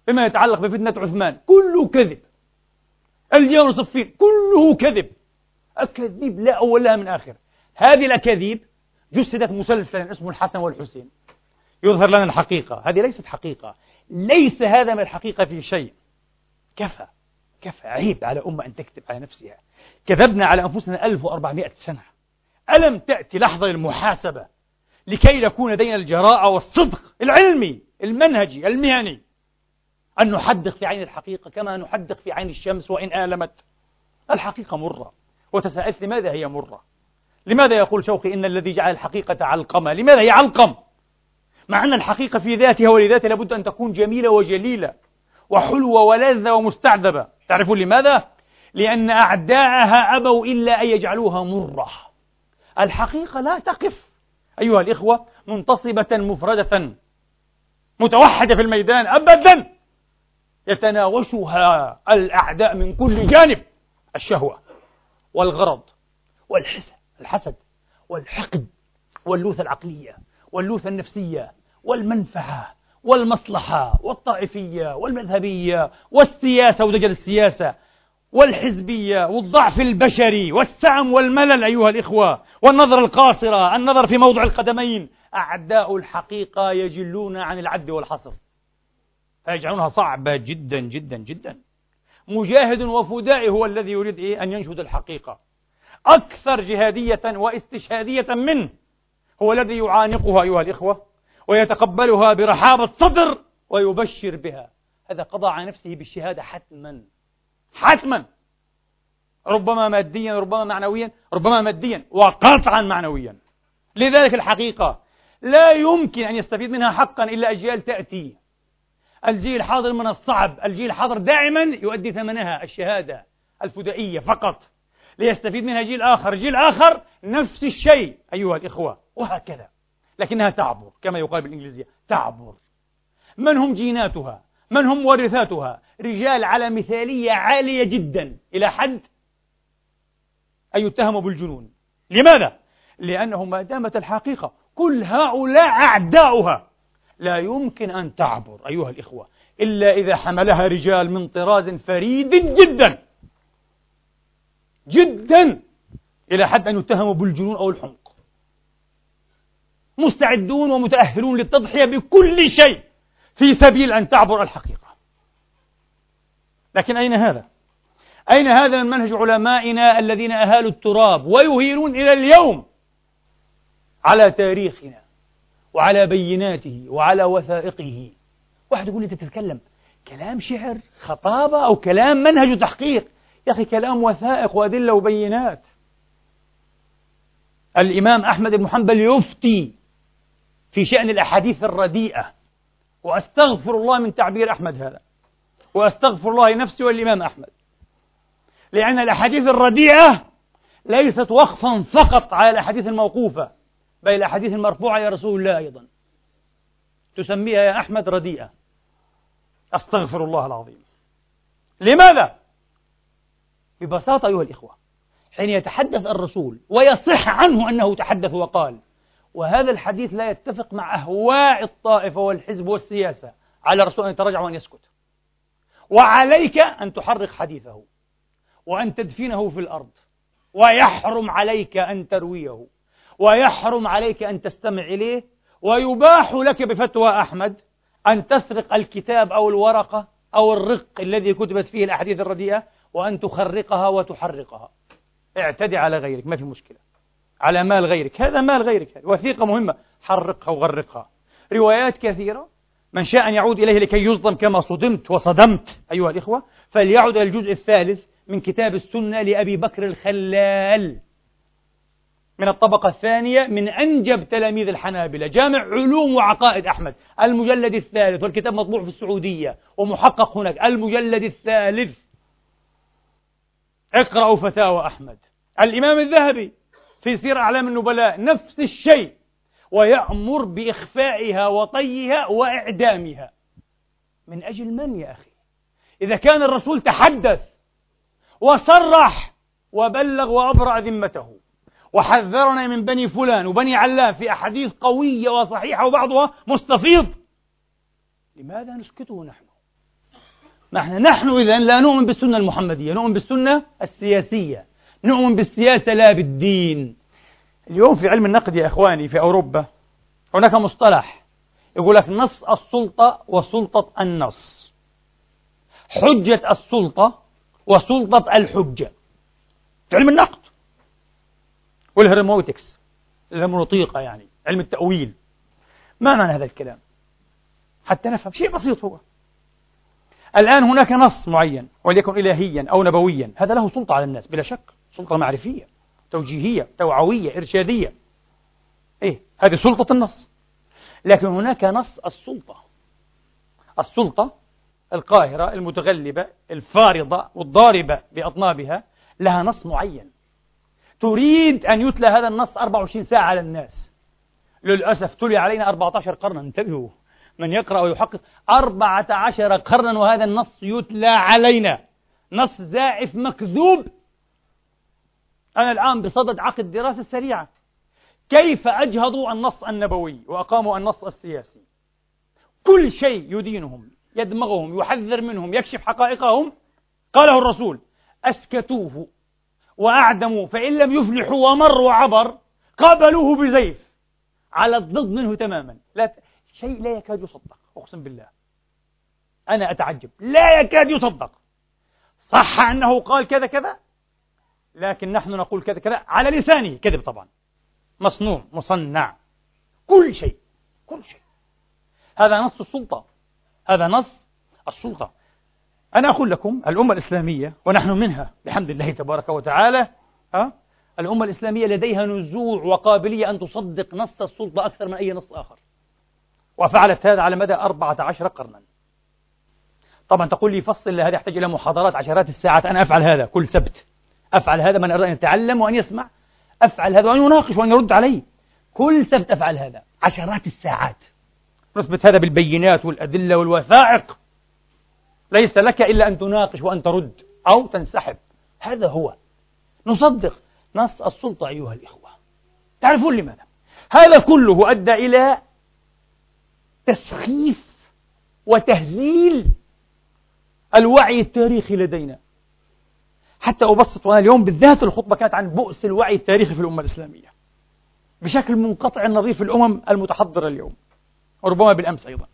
فيما يتعلق بفتنة عثمان. كله كذب. الجيش صفين كله كذب. أكاذيب لا أول لها من آخر. هذه الأكاذيب جسدت مسلسلا اسمه الحسن والحسين. يظهر لنا الحقيقة. هذه ليست حقيقة. ليس هذا من الحقيقة في شيء. كفى. كفى. عيب على أمة أن تكذب على نفسها. كذبنا على أنفسنا 1400 سنة. ألم تأتي لحظة للمحاسبة لكي نكون لدينا الجراءة والصدق العلمي المنهجي المهني. أن نحدق في عين الحقيقة كما نحدق في عين الشمس وإن آلمت. الحقيقة مرة. وتساءلت لماذا هي مرة؟ لماذا يقول شوقي إن الذي جعل الحقيقة علقمة لماذا هي علقم؟ مع أن الحقيقة في ذاتها ولذاتها لابد أن تكون جميلة وجليلة وحلوة ولذة ومستعذبة. تعرفون لماذا؟ لأن أعداءها أبوا إلا أن يجعلوها مرة. الحقيقة لا تقف. أيها الإخوة منتصبة مفردة. متوحدة في الميدان أبدا. يتناوشها الأعداء من كل جانب. الشهوة. والغرض والحسد الحسد والحقد واللوثة العقلية واللوثة النفسية والمنفعة والمصلحة والطائفية والمذهبية والسياسة ودجل السياسة والحزبية والضعف البشري والسعم والملل أيها الإخوة والنظر القاصرة النظر في موضع القدمين. أعداء الحقيقة يجلون عن العد والحصر. فيجعلونها صعبة جدا جدا جدا. مجاهد وفدائي هو الذي يريد إيه؟ أن ينشد الحقيقة. أكثر جهادية واستشهادية منه هو الذي يعانقها أيها الإخوة ويتقبلها برحابة صدر ويبشر بها. هذا قضى على نفسه بالشهادة حتما. حتما. ربما ماديا ربما معنويا ربما ماديا وقطعا معنويا. لذلك الحقيقة لا يمكن أن يستفيد منها حقا إلا أجيال تأتي. الجيل الحاضر من الصعب الجيل الحاضر دائما يؤدي ثمنها الشهادة الفدائية فقط. ليستفيد منها جيل آخر. جيل آخر نفس الشيء أيها الإخوة وهكذا. لكنها تعبر كما يقال بالإنجليزية تعبر. من هم جيناتها؟ من هم مورثاتها رجال على مثالية عالية جدا. إلى حد؟ أن يتهموا بالجنون. لماذا؟ لأنه ما دامت الحقيقة كل هؤلاء أعداؤها. لا يمكن أن تعبر أيها الإخوة إلا إذا حملها رجال من طراز فريد جدا. جدا. إلى حد أن يتهموا بالجنون أو الحمق. مستعدون ومتأهلون للتضحية بكل شيء في سبيل أن تعبر الحقيقة. لكن أين هذا؟ أين هذا من منهج علمائنا الذين أهالوا التراب ويهينون إلى اليوم على تاريخنا؟ وعلى بيناته وعلى وثائقه. واحد يقول لي تتكلم كلام شعر خطابة أو كلام منهج تحقيق؟ يا أخي كلام وثائق وأدلة وبينات. الإمام أحمد بن حنبل يفتي في شأن الأحاديث الرديئة. وأستغفر الله من تعبير أحمد هذا. وأستغفر الله لنفسي والإمام أحمد. لأن الأحاديث الرديئة ليست وقفا فقط على الأحاديث الموقوفة. بل الأحاديث المرفوعة إلى رسول الله أيضا. تسميها يا أحمد رديئة. أستغفر الله العظيم. لماذا؟ ببساطة أيها الإخوة. حين يتحدث الرسول ويصح عنه أنه تحدث وقال وهذا الحديث لا يتفق مع أهواء الطائفة والحزب والسياسة. على الرسول أن يتراجع وأن يسكت. وعليك أن تحرق حديثه وأن تدفنه في الأرض ويحرم عليك أن ترويه. ويحرم عليك أن تستمع إليه ويباح لك بفتوى أحمد أن تسرق الكتاب أو الورقة أو الرق الذي كتبت فيه الأحاديث الرديئة وأن تخرقها وتحرقها. اعتدي على غيرك ما في مشكلة. على مال غيرك هذا مال غيرك وثيقة مهمة. حرقها وغرقها. روايات كثيرة. من شاء أن يعود إليه لكي يصدم كما صدمت وصدمت أيها الإخوة فليعد إلى الجزء الثالث من كتاب السنة لأبي بكر الخلال. من الطبقة الثانية من أنجب تلاميذ الحنابلة جامع علوم وعقائد أحمد المجلد الثالث والكتاب مطبوع في السعودية ومحقق هناك المجلد الثالث. اقرأوا فتاوى أحمد. الإمام الذهبي في سير أعلام النبلاء نفس الشيء ويأمر بإخفائها وطيها وإعدامها. من أجل من يا أخي؟ إذا كان الرسول تحدث وصرح وبلغ وأبرأ ذمته وحذرنا من بني فلان وبني علان في أحاديث قوية وصحيحة وبعضها مستفيض. لماذا نسكته نحن؟ نحن نحن إذا لا نؤمن بالسنة المحمدية نؤمن بالسنة السياسية نؤمن بالسياسة لا بالدين. اليوم في علم النقد يا إخواني في أوروبا هناك مصطلح يقول لك نص السلطة وسلطة النص. حجة السلطة وسلطة الحجة. في علم النقد والهرموتكس الهرمونوطيقة يعني علم التأويل. ما معنى هذا الكلام؟ حتى نفهم. شيء بسيط هو. الآن هناك نص معين وليكن إلهيا أو نبويا. هذا له سلطة على الناس بلا شك. سلطة معرفية توجيهية توعوية إرشادية. إيه هذه سلطة النص. لكن هناك نص السلطة. السلطة القاهرة المتغلبة الفارضة والضاربة بأطنابها لها نص معين. تريد أن يتلى هذا النص 24 ساعة على الناس. للأسف تلي علينا 14 قرنا انتبهوا. من يقرأ ويحقق 14 قرنا وهذا النص يتلى علينا. نص زائف مكذوب. أنا الآن بصدد عقد دراسة سريعة. كيف أجهضوا النص النبوي وأقاموا النص السياسي؟ كل شيء يدينهم يدمغهم يحذر منهم يكشف حقائقهم. قاله الرسول أسكتوه. وأعدموا فإن لم يفلحوا ومروا وعبر قابلوه بزيف. على الضد منه تماما. لا شيء لا يكاد يصدق أقسم بالله. أنا أتعجب. لا يكاد يصدق. صح أنه قال كذا كذا لكن نحن نقول كذا كذا على لسانه. كذب طبعا. مصنوع مصنع. كل شيء كل شيء. هذا نص السلطة. هذا نص السلطة. أنا أقول لكم الأمة الإسلامية ونحن منها بحمد الله تبارك وتعالى ها؟ الأمة الإسلامية لديها نزوع وقابلية أن تصدق نص السلطة أكثر من أي نص آخر. وفعلت هذا على مدى أربعة عشر قرنا. طبعا تقول لي فصل هذا يحتاج إلى محاضرات عشرات الساعات. أنا أفعل هذا كل سبت. أفعل هذا من أراد أن يتعلم وأن يسمع. أفعل هذا وأن يناقش وأن يرد علي. كل سبت أفعل هذا عشرات الساعات. نثبت هذا بالبينات والأدلة والوثائق. ليس لك إلا أن تناقش وأن ترد أو تنسحب. هذا هو. نصدق. نص السلطة أيها الإخوة. تعرفون لماذا؟ هذا كله أدى إلى تسخيف وتهزيل الوعي التاريخي لدينا. حتى أبسط وأنا اليوم بالذات الخطبة كانت عن بؤس الوعي التاريخي في الأمة الإسلامية. بشكل منقطع النظير في الأمم المتحضرة اليوم. وربما بالأمس أيضا.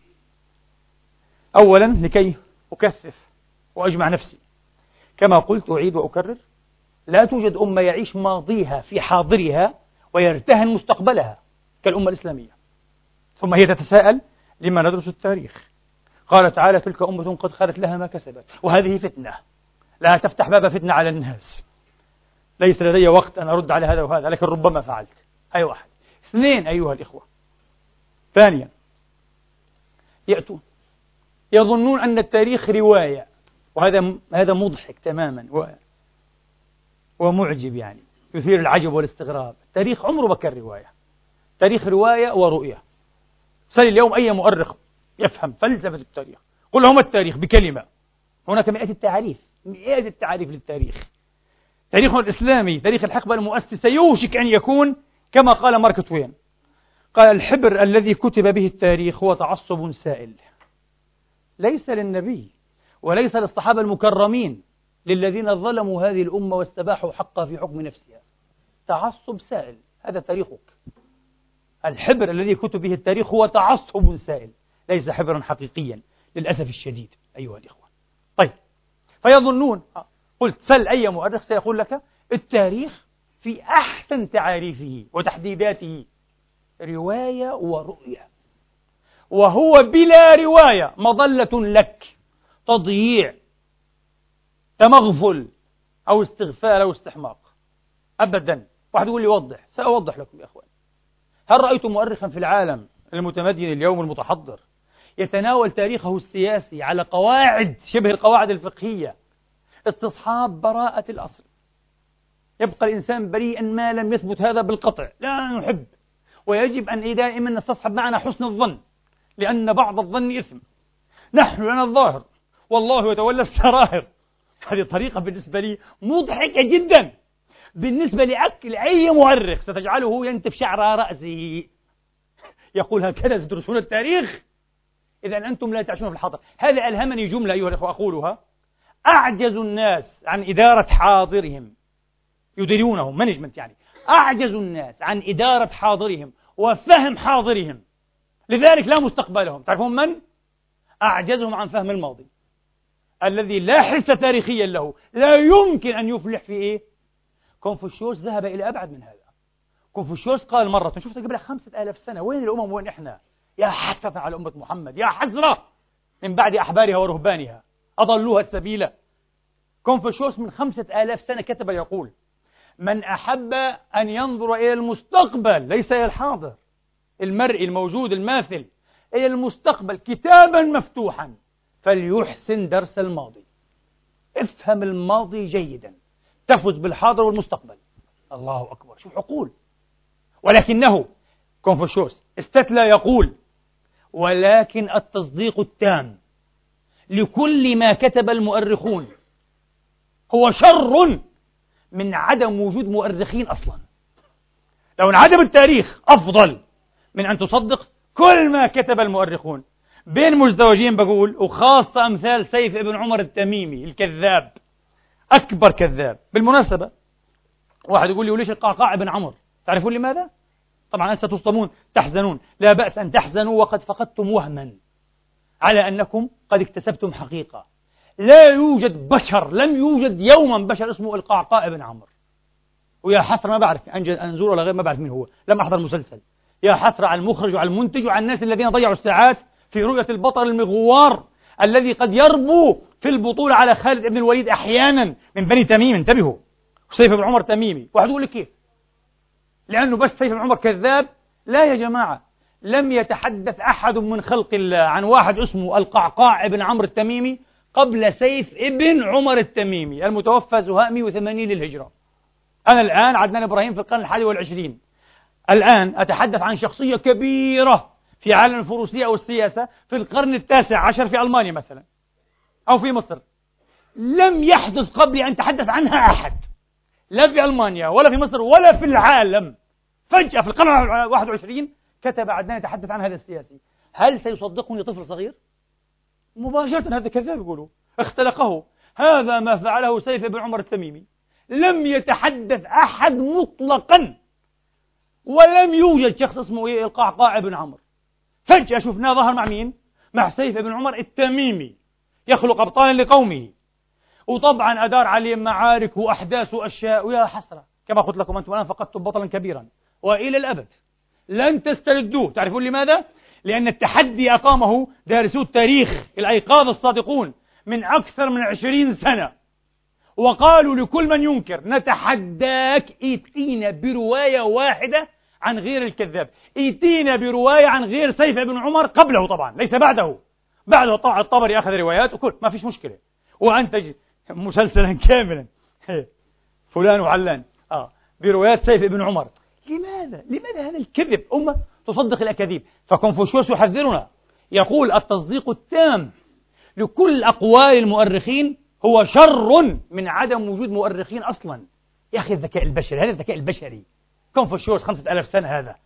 أولا لكي أكثف وأجمع نفسي. كما قلت أعيد وأكرر لا توجد أمة يعيش ماضيها في حاضرها ويرتهن مستقبلها كالأمة الإسلامية. ثم هي تتساءل لما ندرس التاريخ؟ قال تعالى تلك أمة قد خلت لها ما كسبت وهذه فتنة. لا تفتح باب فتنة على الناس. ليس لدي وقت أن أرد على هذا وهذا لكن ربما فعلت. أي واحد. اثنين أيها الإخوة. ثانيا يأتون يظنون أن التاريخ رواية. وهذا هذا مضحك تماما. و ومعجب يعني. يثير العجب والاستغراب. التاريخ عمره ما كان رواية. تاريخ رواية ورؤية. سل اليوم أي مؤرخ يفهم فلسفة التاريخ. قل لهم التاريخ بكلمة. هناك مئات التعريف. مئات التعريف للتاريخ. تاريخنا الإسلامي تاريخ الحقبة المؤسسة يوشك أن يكون كما قال مارك توين. قال الحبر الذي كتب به التاريخ هو تعصب سائل. ليس للنبي وليس للصحابة المكرمين للذين ظلموا هذه الأمة واستباحوا حقها في حكم نفسها. تعصب سائل. هذا تاريخك. الحبر الذي كتب به التاريخ هو تعصب سائل. ليس حبرا حقيقيا للأسف الشديد أيها الإخوة. طيب فيظنون قلت سل أي مؤرخ سيقول لك التاريخ في أحسن تعاريفه وتحديداته رواية ورؤية. وهو بلا رواية مظلة لك. تضييع تمغفل أو استغفال أو استحماق. أبدا. واحد يقول لي وضح. سأوضح لكم يا أخوان. هل رأيتم مؤرخا في العالم المتمدن اليوم المتحضر يتناول تاريخه السياسي على قواعد شبه القواعد الفقهية؟ استصحاب براءة الأصل. يبقى الإنسان بريئا ما لم يثبت هذا بالقطع. لا نحب. ويجب أن دائما نستصحب معنا حسن الظن. لأن بعض الظن إثم. نحن لنا الظاهر والله يتولى السرائر هذه طريقة بالنسبة لي مضحكة جدا. بالنسبة لأكل أي مؤرخ ستجعله ينتف شعر رأسه. يقول هكذا تدرسون التاريخ. إذا أنتم لا تعيشون في الحاضر. هذا ألهمني جملة أيها الأخوة أقولها. أعجز الناس عن إدارة حاضرهم. يديرونهم management يعني. أعجز الناس عن إدارة حاضرهم وفهم حاضرهم. لذلك لا مستقبلهم تعرفون من؟ أعجزهم عن فهم الماضي. الذي لا حس تاريخيا له. لا يمكن أن يفلح في إيه؟ كونفوشيوس ذهب إلى أبعد من هذا. كونفوشيوس قال مرة شفت قبل خمسة آلاف سنة وين الأمم؟ وين إحنا؟ يا حسرة على أمة محمد يا حسرة! من بعد أحبارها ورهبانها. أضلوها السبيل. كونفوشيوس من خمسة آلاف سنة كتب يقول من أحب أن ينظر إلى المستقبل ليس إلى الحاضر. المرئي الموجود الماثل إلى المستقبل كتابا مفتوحا فليحسن درس الماضي. افهم الماضي جيدا. تفز بالحاضر والمستقبل. الله أكبر. شو عقول؟ ولكنه كونفوشيوس استتلى يقول ولكن التصديق التام لكل ما كتب المؤرخون. هو شر من عدم وجود مؤرخين أصلا. لو انعدم التاريخ أفضل. من أن تصدق كل ما كتب المؤرخون. بين مزدوجين بقول وخاصة أمثال سيف ابن عمر التميمي الكذاب أكبر كذاب. بالمناسبة واحد يقول لي وليش القعقاع ابن عمر؟ تعرفون لماذا؟ طبعا أنت ستصطمون تحزنون. لا بأس أن تحزنوا وقد فقدتم وهما على أنكم قد اكتسبتم حقيقة. لا يوجد بشر لم يوجد يوما بشر اسمه القعقاع ابن عمرو ويا حسرة ما بعرف أنزور ولا غير ما بعرف مين هو. لم أحضر مسلسل. يا حسرة على المخرج وعلى المنتج وعلى الناس الذين ضيعوا الساعات في رؤية البطل المغوار الذي قد يربو في البطولة على خالد بن الوليد أحيانا من بني تميم. انتبهوا. سيف بن عمر تميمي. واحد يقول لك كيف؟ لأنه بس سيف بن عمر كذاب. لا يا جماعة لم يتحدث أحد من خلق الله عن واحد اسمه القعقاع بن عمرو التميمي قبل سيف ابن عمر التميمي المتوفى زهاء 180 للهجرة. أنا الآن عدنان إبراهيم في القرن الحادي والعشرين. الآن أتحدث عن شخصية كبيرة في عالم الفروسية أو السياسة في القرن التاسع عشر في ألمانيا مثلا أو في مصر. لم يحدث قبل أن تحدث عنها أحد لا في ألمانيا ولا في مصر ولا في العالم. فجأة في القرن الواحد وعشرين كتب عدنان يتحدث عن هذا السياسي. هل سيصدقني طفل صغير؟ مباشرة هذا كذاب يقولوا اختلقه. هذا ما فعله سيف بن عمر التميمي. لم يتحدث أحد مطلقا ولم يوجد شخص اسمه إيه؟ القعقاع بن عمرو. فجأة شفناه ظهر مع مين؟ مع سيف بن عمر التميمي يخلق أبطالا لقومه. وطبعا أدار عليهم معارك وأحداث وأشياء ويا حسرة. كما قلت لكم أنتم الآن فقدتم بطلا كبيرا. وإلى الأبد لن تستردوه. تعرفون لماذا؟ لأن التحدي أقامه دارسو التاريخ الأيقاظ الصادقون من أكثر من عشرين سنة. وقالوا لكل من ينكر نتحداك ائتينا برواية واحدة عن غير الكذاب. ائتينا برواية عن غير سيف بن عمر قبله طبعا ليس بعده. بعده طبعا الطبري أخذ روايات وكل ما فيش مشكلة. وأنتج مسلسلا كاملا. فلان وعلان. آه. بروايات سيف بن عمر. لماذا؟ لماذا هذا الكذب؟ أمة تصدق الأكاذيب. فكونفوشيوس يحذرنا. يقول التصديق التام لكل أقوال المؤرخين هو شر من عدم وجود مؤرخين أصلا. يا أخي الذكاء البشري هذا الذكاء البشري. كونفوشيوس خمسة ألاف سنة هذا.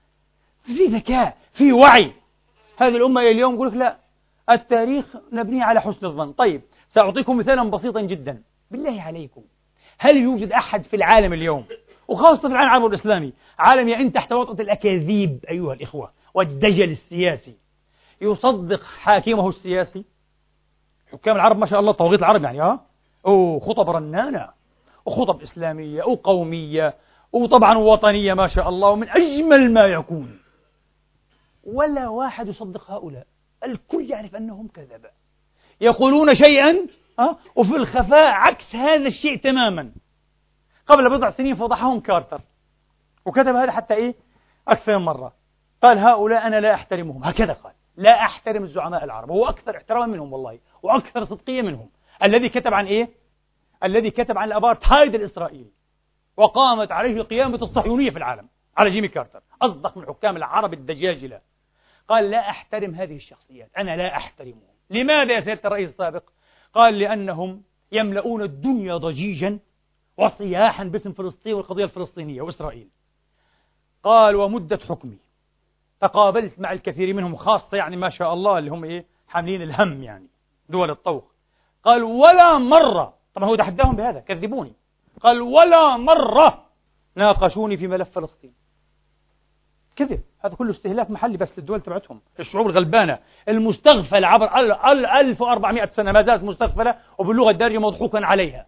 في ذكاء في وعي. هذه الأمة اليوم يقول لك لا التاريخ نبنيه على حسن الظن. طيب سأعطيكم مثالا بسيطا جدا. بالله عليكم هل يوجد أحد في العالم اليوم وخاصة في العالم الإسلامي عالم يئن تحت وطأة الأكاذيب أيها الإخوة والدجل السياسي يصدق حاكمه السياسي؟ حكام العرب ما شاء الله طواغيت العرب يعني ها وخطب رنانة وخطب إسلامية وقومية وطبعا وطنية ما شاء الله ومن أجمل ما يكون. ولا واحد يصدق هؤلاء. الكل يعرف أنهم كذبة. يقولون شيئا أه؟ وفي الخفاء عكس هذا الشيء تماما. قبل بضع سنين فضحهم كارتر. وكتب هذا حتى إيه؟ أكثر من مرة. قال هؤلاء أنا لا أحترمهم. هكذا قال. لا أحترم الزعماء العرب. هو أكثر احتراما منهم والله. وأكثر صدقية منهم. الذي كتب عن إيه؟ الذي كتب عن الأبارتهايد الإسرائيلي. وقامت عليه القيامة الصهيونية في العالم على جيمي كارتر أصدق من حكام العرب الدجاجلة. قال لا أحترم هذه الشخصيات أنا لا أحترمهم. لماذا يا سيادة الرئيس السابق؟ قال لأنهم يملؤون الدنيا ضجيجا وصياحا باسم فلسطين والقضية الفلسطينية وإسرائيل. قال ومدة حكمي تقابلت مع الكثير منهم خاصة يعني ما شاء الله اللي هم إيه؟ حاملين الهم يعني دول الطوخ. قال ولا مرة. طبعا هو تحداهم بهذا كذبوني. قال ولا مرة ناقشوني في ملف فلسطين. كذب. هذا كله استهلاك محلي بس للدول تبعتهم. الشعوب الغلبانة. المستغفلة عبر 1400 سنة ما زالت مستغفلة وباللغة الدارجة مضحوكا عليها.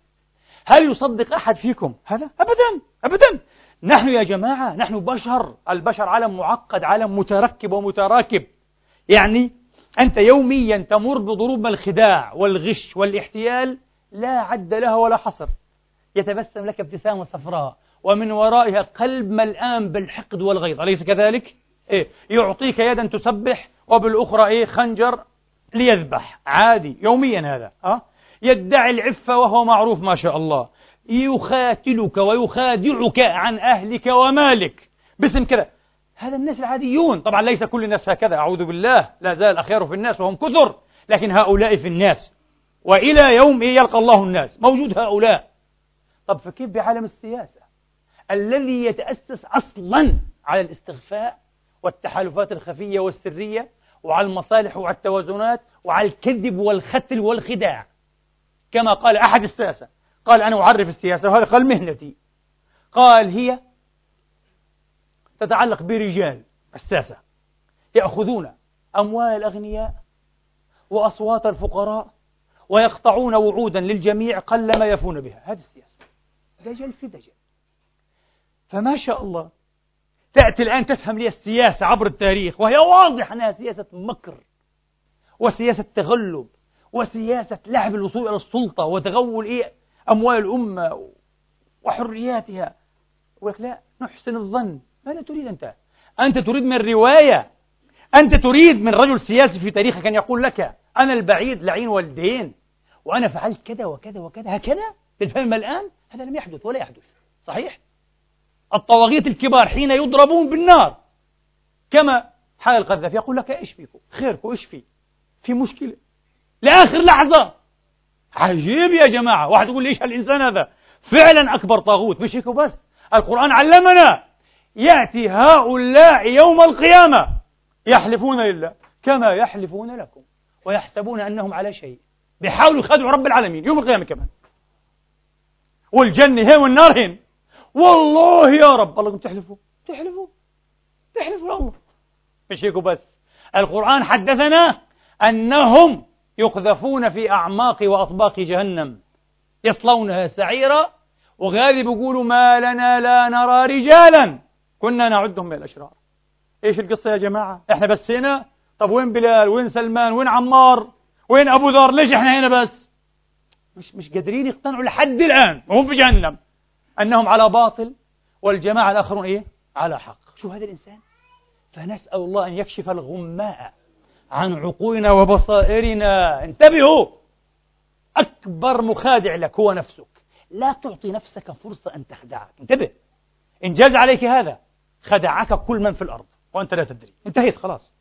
هل يصدق أحد فيكم هذا؟ أبدا. أبدا. نحن يا جماعة نحن بشر. البشر عالم معقد عالم متركب ومتراكب. يعني أنت يوميا تمر بضروب الخداع والغش والاحتيال لا عد لها ولا حصر. يتبسم لك ابتسامة صفراء ومن ورائها قلب ملآن بالحقد والغيظ. أليس كذلك؟ إيه؟ يعطيك يدا تسبح وبالأخرى إيه خنجر ليذبح. عادي يوميا هذا أه؟ يدعي العفة وهو معروف ما شاء الله. يخاتلك ويخادعك عن أهلك ومالك. باسم كذا. هذا الناس العاديون. طبعا ليس كل الناس هكذا. أعوذ بالله. لا زال الأخيار في الناس وهم كثر. لكن هؤلاء في الناس. وإلى يوم يلقى الله الناس. موجود هؤلاء. طب فكيف بعالم السياسة؟ الذي يتأسس أصلا على الاستخفاء والتحالفات الخفية والسرية وعلى المصالح وعلى التوازنات وعلى الكذب والختل والخداع. كما قال أحد الساسة قال أنا أعرف السياسة وهذا قال مهنتي. قال هي تتعلق برجال الساسة يأخذون أموال الأغنياء وأصوات الفقراء ويقطعون وعودا للجميع قل ما يفون بها. هذه السياسة. دجل في دجل. فما شاء الله. تأتي الآن تفهم لي السياسة عبر التاريخ وهي واضح أنها سياسة مكر وسياسة تغلب وسياسة لعب الوصول إلى السلطة وتغول إيه؟ أموال الأمة وحرياتها. يقول لا نحسن الظن. ماذا تريد أنت؟ أنت تريد من الرواية أنت تريد من رجل سياسي في تاريخك أن يقول لك أنا البعيد لعين والدين وأنا فعلت كذا وكذا وكذا. هكذا؟ للفهم الآن هذا لم يحدث ولا يحدث صحيح؟ الطواغيت الكبار حين يضربون بالنار. كما حال القذافي يقول لك إيش فيكم؟ خيركم إيش في؟ في مشكلة. لآخر لحظة. عجيب يا جماعة. واحد يقول ليش الإنسان هذا؟ فعلا أكبر طاغوت. مش هيك بس القرآن علمنا. يأتي هؤلاء يوم القيامة. يحلفون لله. كما يحلفون لكم. ويحسبون أنهم على شيء. بيحاولوا يخدعوا رب العالمين. يوم القيامة كمان. والجنة هي والنار هين والله يا رب الله تحلفوا. تحلفوا. تحلفوا الله مش هيك بس القرآن حدثنا أنهم يقذفون في أعماق وأطباق جهنم. يصلونها سعيرا وغالب يقولوا ما لنا لا نرى رجالا. كنا نعدهم من الأشرار. إيش القصة يا جماعة؟ إحنا بس هنا. طب وين بلال؟ وين سلمان؟ وين عمار؟ وين أبو ذر؟ ليش إحنا هنا بس؟ مش مش قادرين يقتنعوا لحد الآن وهم في جهنم. أنهم على باطل والجماعة الآخرون إيه؟ على حق. شو هذا الإنسان؟ فنسأل الله أن يكشف الغماء عن عقولنا وبصائرنا. انتبهوا! أكبر مخادع لك هو نفسك. لا تعطي نفسك فرصة أن تخدعك. انتبه! إن جاز عليك هذا خدعك كل من في الأرض وأنت لا تدري. انتهيت خلاص.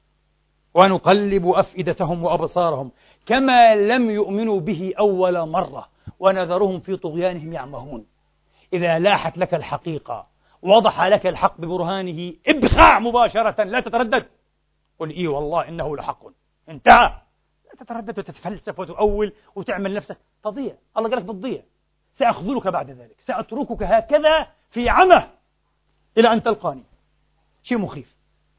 ونقلب أفئدتهم وأبصارهم. كما لم يؤمنوا به أول مرة ونذرهم في طغيانهم يعمهون. إذا لاحت لك الحقيقة وضح لك الحق ببرهانه ابخع مباشرة لا تتردد. قل إيه والله إنه لحق. انتهى. لا تتردد وتتفلسف وتؤول وتعمل نفسك. تضيع. الله قال لك بتضيع. سأخذلك بعد ذلك. سأتركك هكذا في عمى إلى أن تلقاني. شيء مخيف.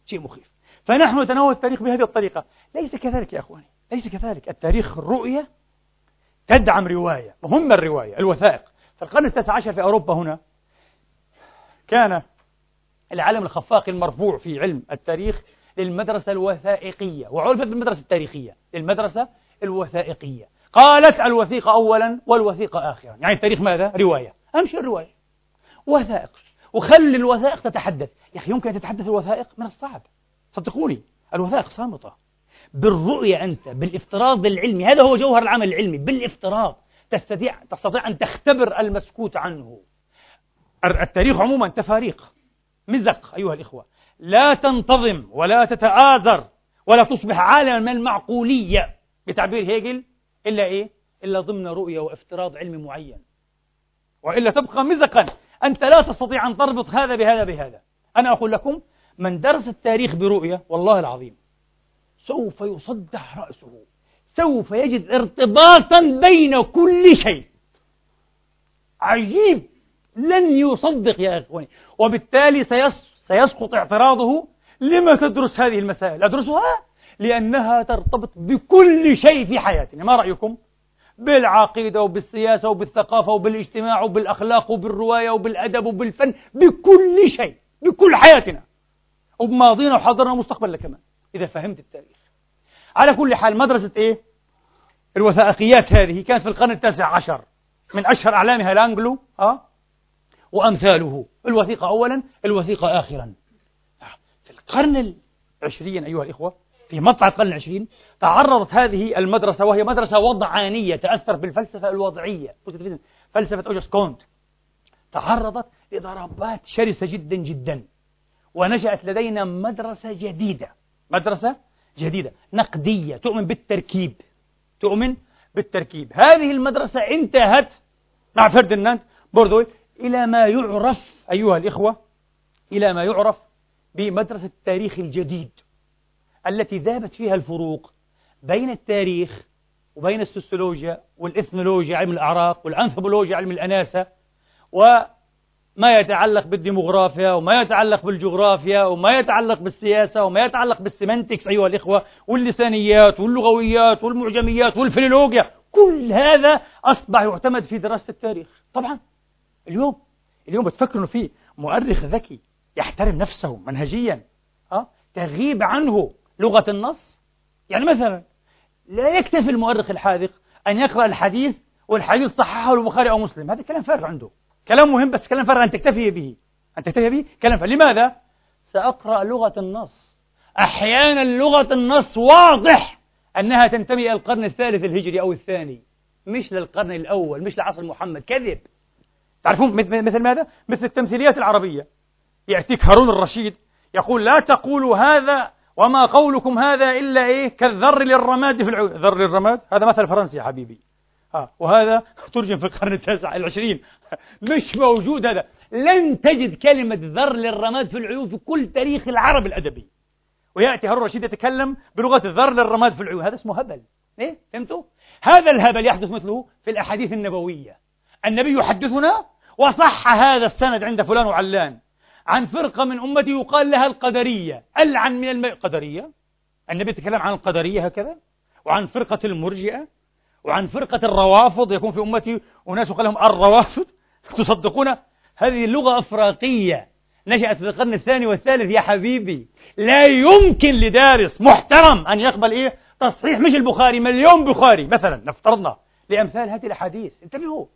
شيء مخيف. فنحن نتناول التاريخ بهذه الطريقة. ليس كذلك يا أخواني. ليس كذلك. التاريخ الرؤية تدعم رواية مهمة الرواية الوثائق. في القرن التاسع عشر في أوروبا هنا كان العلم الخفاق المرفوع في علم التاريخ للمدرسة الوثائقية وعرفت بالمدرسة التاريخية للمدرسة الوثائقية. قالت الوثيقة أولا والوثيقة آخرا. يعني التاريخ ماذا؟ رواية. أمشي الرواية. وثائق. وخلي الوثائق تتحدث. يا أخي يمكن أن تتحدث الوثائق من الصعب. صدقوني الوثائق صامتة. بالرؤية أنت بالافتراض العلمي. هذا هو جوهر العمل العلمي بالافتراض. تستطيع تستطيع أن تختبر المسكوت عنه. التاريخ عموما تفاريق مزق أيها الإخوة. لا تنتظم ولا تتآزر ولا تصبح عالما من المعقولية بتعبير هيجل إلا إيه؟ إلا ضمن رؤية وافتراض علمي معين. وإلا تبقى مزقا. أنت لا تستطيع أن تربط هذا بهذا بهذا. أنا أقول لكم من درس التاريخ برؤية والله العظيم سوف يصدع رأسه سوف يجد ارتباطا بين كل شيء. عجيب لن يصدق يا إخواني. وبالتالي سيسقط اعتراضه. لما تدرس هذه المسائل؟ أدرسها؟ لأنها ترتبط بكل شيء في حياتنا. ما رأيكم؟ بالعقيدة وبالسياسة وبالثقافة وبالاجتماع وبالأخلاق وبالرواية وبالأدب وبالفن بكل شيء بكل حياتنا. وبماضينا وحاضرنا ومستقبلنا كمان. إذا فهمت التاريخ. على كل حال مدرسة إيه؟ الوثائقيات هذه كانت في القرن التاسع عشر. من أشهر أعلامها الأنجلو أه؟ وأمثاله. الوثيقة أولا الوثيقة آخرا. في القرن العشرين أيها الإخوة في مطلع القرن العشرين تعرضت هذه المدرسة وهي مدرسة وضعانية تأثرا بالفلسفة الوضعية فلسفة أوجست كونت. تعرضت لضربات شرسة جدا جدا ونشأت لدينا مدرسة جديدة. مدرسة جديدة نقدية تؤمن بالتركيب تؤمن بالتركيب. هذه المدرسة انتهت مع فرديناند بروديل إلى ما يعرف أيها الإخوة إلى ما يعرف بمدرسة التاريخ الجديد التي ذابت فيها الفروق بين التاريخ وبين السوسيولوجيا والإثنولوجيا علم الأعراق والأنثروبولوجيا علم الأناسة وما يتعلق بالديموغرافيا وما يتعلق بالجغرافيا وما يتعلق بالسياسة وما يتعلق بال semantics أيها الإخوة واللسانيات واللغويات والمعجميات والفلولوجيا كل هذا أصبح يعتمد في دراسة التاريخ. طبعا اليوم اليوم بتفكر إنه في مؤرخ ذكي يحترم نفسه منهجيا أه؟ تغيب عنه لغة النص. يعني مثلا لا يكتفي المؤرخ الحاذق أن يقرأ الحديث والحديث صححه البخاري أو مسلم. هذا كلام فارغ عنده. كلام مهم بس كلام فارغ أن تكتفي به. أن تكتفي به؟ كلام فارغ لماذا؟ سأقرأ لغة النص. أحيانا لغة النص واضح أنها تنتمي إلى القرن الثالث الهجري أو الثاني. مش للقرن الأول مش لعصر محمد. كذب. تعرفون مثل ماذا؟ مثل التمثيليات العربية. يأتيك هارون الرشيد يقول لا تقولوا هذا وما قولكم هذا إلا إيه؟ كالذر للرماد في العود. ذر للرماد؟ هذا مثل فرنسي يا حبيبي. ها وهذا ترجم في القرن التاسع العشرين. مش موجود هذا. لن تجد كلمة ذر للرماد في العيون في كل تاريخ العرب الأدبي. ويأتي هارون الرشيد يتكلم بلغة الذر للرماد في العيون. هذا اسمه هبل. إيه؟ فهمتوا؟ هذا الهبل يحدث مثله في الأحاديث النبوية. النبي يحدثنا وصح هذا السند عند فلان وعلان. عن فرقة من أمتي يقال لها القدرية. ألعن من الماء قدرية؟ النبي يتكلم عن القدرية هكذا؟ وعن فرقة المرجئة؟ وعن فرقة الروافض يكون في أمتي أناس يقال لهم الروافض تصدقون؟ هذه اللغة أفراقية نشأت في القرن الثاني والثالث يا حبيبي. لا يمكن لدارس محترم أن يقبل إيه؟ تصحيح مش البخاري مليون بخاري مثلا نفترضنا لأمثال هذه الأحاديث. انتبهوا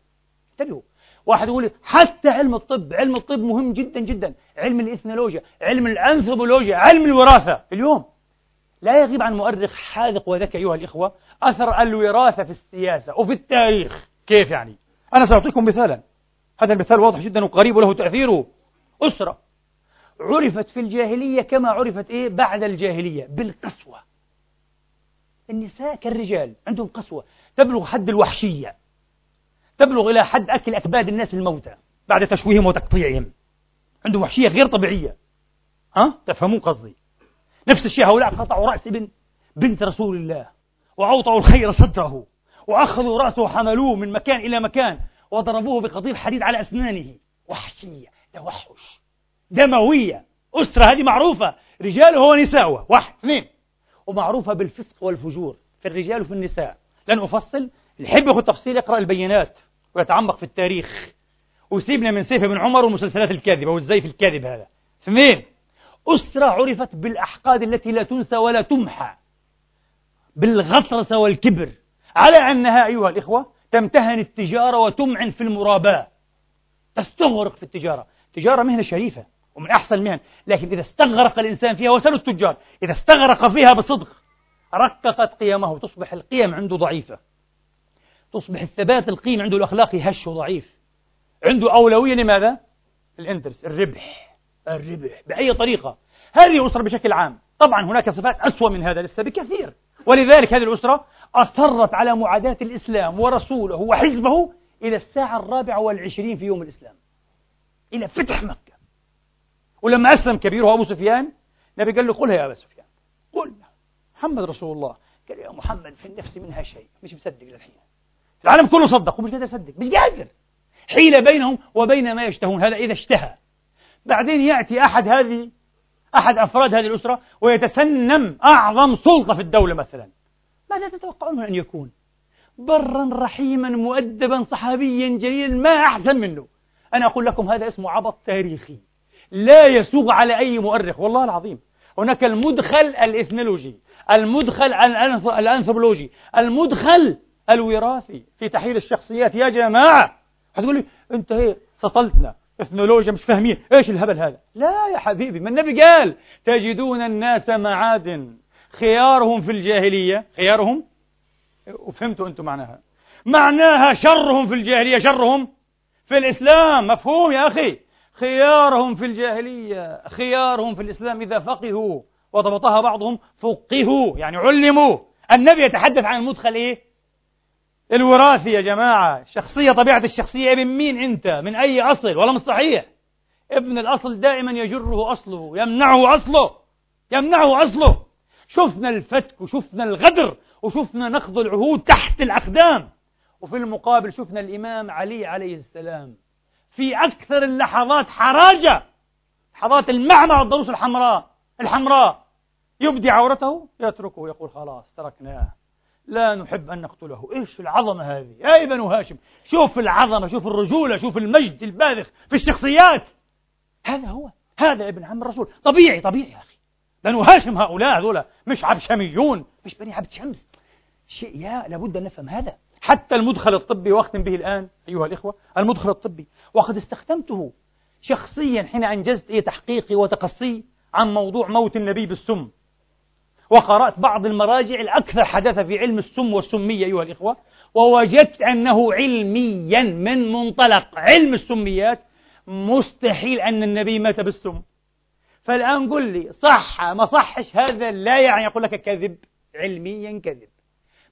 انتبهوا. واحد يقول حتى علم الطب علم الطب مهم جدا جدا. علم الإثنولوجيا علم الأنثروبولوجيا علم الوراثة. اليوم لا يغيب عن مؤرخ حاذق وذكي أيها الإخوة أثر الوراثة في السياسة وفي التاريخ. كيف يعني؟ أنا سأعطيكم مثالا. هذا المثال واضح جدا وقريب وله تأثيره. أسرة. عرفت في الجاهلية كما عرفت إيه؟ بعد الجاهلية بالقسوة. النساء كالرجال عندهم قسوة. تبلغ حد الوحشية. تبلغ إلى حد أكل أكباد الناس الموتى بعد تشويههم وتقطيعهم. عندهم وحشية غير طبيعية. ها؟ تفهمون قصدي. نفس الشيء هؤلاء قطعوا رأس ابن بنت رسول الله وأوطوا الخير صدره وأخذوا رأسه وحملوه من مكان إلى مكان وضربوه بقضيب حديد على أسنانه. وحشية توحش دموية. أسرة هذه معروفة رجاله ونساؤه واحد اثنين. ومعروفة بالفسق والفجور في الرجال وفي النساء. لن أفصل اللي يحب ياخذ تفصيل يقرأ البينات ويتعمق في التاريخ. ويسيبنا من سيف ابن عمر والمسلسلات الكاذبة والزيف الكاذب هذا. اثنين. أسرة عرفت بالأحقاد التي لا تنسى ولا تمحى بالغطرسة والكبر على أنها أيها الإخوة تمتهن التجارة وتمعن في المراباة. تستغرق في التجارة. التجارة مهنة شريفة ومن أحسن المهن لكن إذا استغرق الإنسان فيها وسلوا التجار إذا استغرق فيها بصدق رققت قيمه تصبح القيم عنده ضعيفة. تصبح الثبات القيم عنده الأخلاقي هش وضعيف. عنده أولوية لماذا؟ الانترس الربح. الربح بأي طريقة. هذه الأسرة بشكل عام طبعا هناك صفات أسوأ من هذا لسه بكثير. ولذلك هذه الأسرة أصرت على معاداة الإسلام ورسوله وحزبه إلى الساعة الرابعة والعشرين في يوم الإسلام. إلى فتح مكة. ولما أسلم كبيره أبو سفيان النبي قال له قلها يا أبا سفيان. قل محمد رسول الله. قال يا محمد في النفس منها شيء. مش مصدق للحين. العالم كله صدق ومش قادر يصدق. مش قادر. حيلة بينهم وبين ما يشتهون. هذا إذا اشتهى. بعدين يأتي أحد هذه أحد أفراد هذه الأسرة ويتسنم أعظم سلطة في الدولة مثلا. ماذا تتوقعون أن يكون؟ برا رحيما مؤدبا صحابيا جليلا ما أحسن منه. أنا أقول لكم هذا اسمه عبط تاريخي. لا يسوغ على أي مؤرخ والله العظيم. هناك المدخل الإثنولوجي المدخل الأنثروبولوجي المدخل الوراثي في تحليل الشخصيات. يا جماعة! هتقول لي أنت إيه؟ سطلتنا. اثنولوجيا مش فاهمين. إيش الهبل هذا؟ لا يا حبيبي ما النبي قال تجدون الناس معادن. خيارهم في الجاهلية خيارهم؟ وفهمتوا أنتم معناها. معناها شرهم في الجاهلية شرهم في الإسلام. مفهوم يا أخي. خيارهم في الجاهلية خيارهم في الإسلام. إذا فقهوا وضبطها بعضهم فقهوا يعني علموا. النبي يتحدث عن المدخل إيه؟ الوراثي يا جماعة شخصية طبيعة الشخصية ابن مين أنت؟ من أي أصل؟ ولا صحيح. ابن الأصل دائما يجره أصله يمنعه أصله يمنعه أصله. شفنا الفتك وشفنا الغدر وشفنا نقض العهود تحت الأقدام. وفي المقابل شفنا الإمام علي عليه السلام. في أكثر اللحظات حراجة. لحظات المعمى والضروس الحمراء الحمراء. يبدي عورته يتركه يقول خلاص تركناه. لا نحب أن نقتله. إيش العظمة هذه؟ يا ابن هاشم شوف العظمة شوف الرجولة شوف المجد الباذخ في الشخصيات. هذا هو هذا ابن عم الرسول. طبيعي طبيعي يا أخي. بنو هاشم هؤلاء هذولا مش عبشميون مش بني عبد شمس. شيء يا لابد أن نفهم هذا. حتى المدخل الطبي واختم به الآن أيها الإخوة المدخل الطبي وقد استخدمته شخصيا حين أنجزت إيه تحقيقي وتقصي عن موضوع موت النبي بالسم. وقرأت بعض المراجع الأكثر حداثة في علم السم والسمية أيها الإخوة ووجدت أنه علميا من منطلق علم السميات مستحيل أن النبي مات بالسم. فالآن قل لي صح ما صحش هذا؟ لا يعني يقول لك كذب علميا كذب.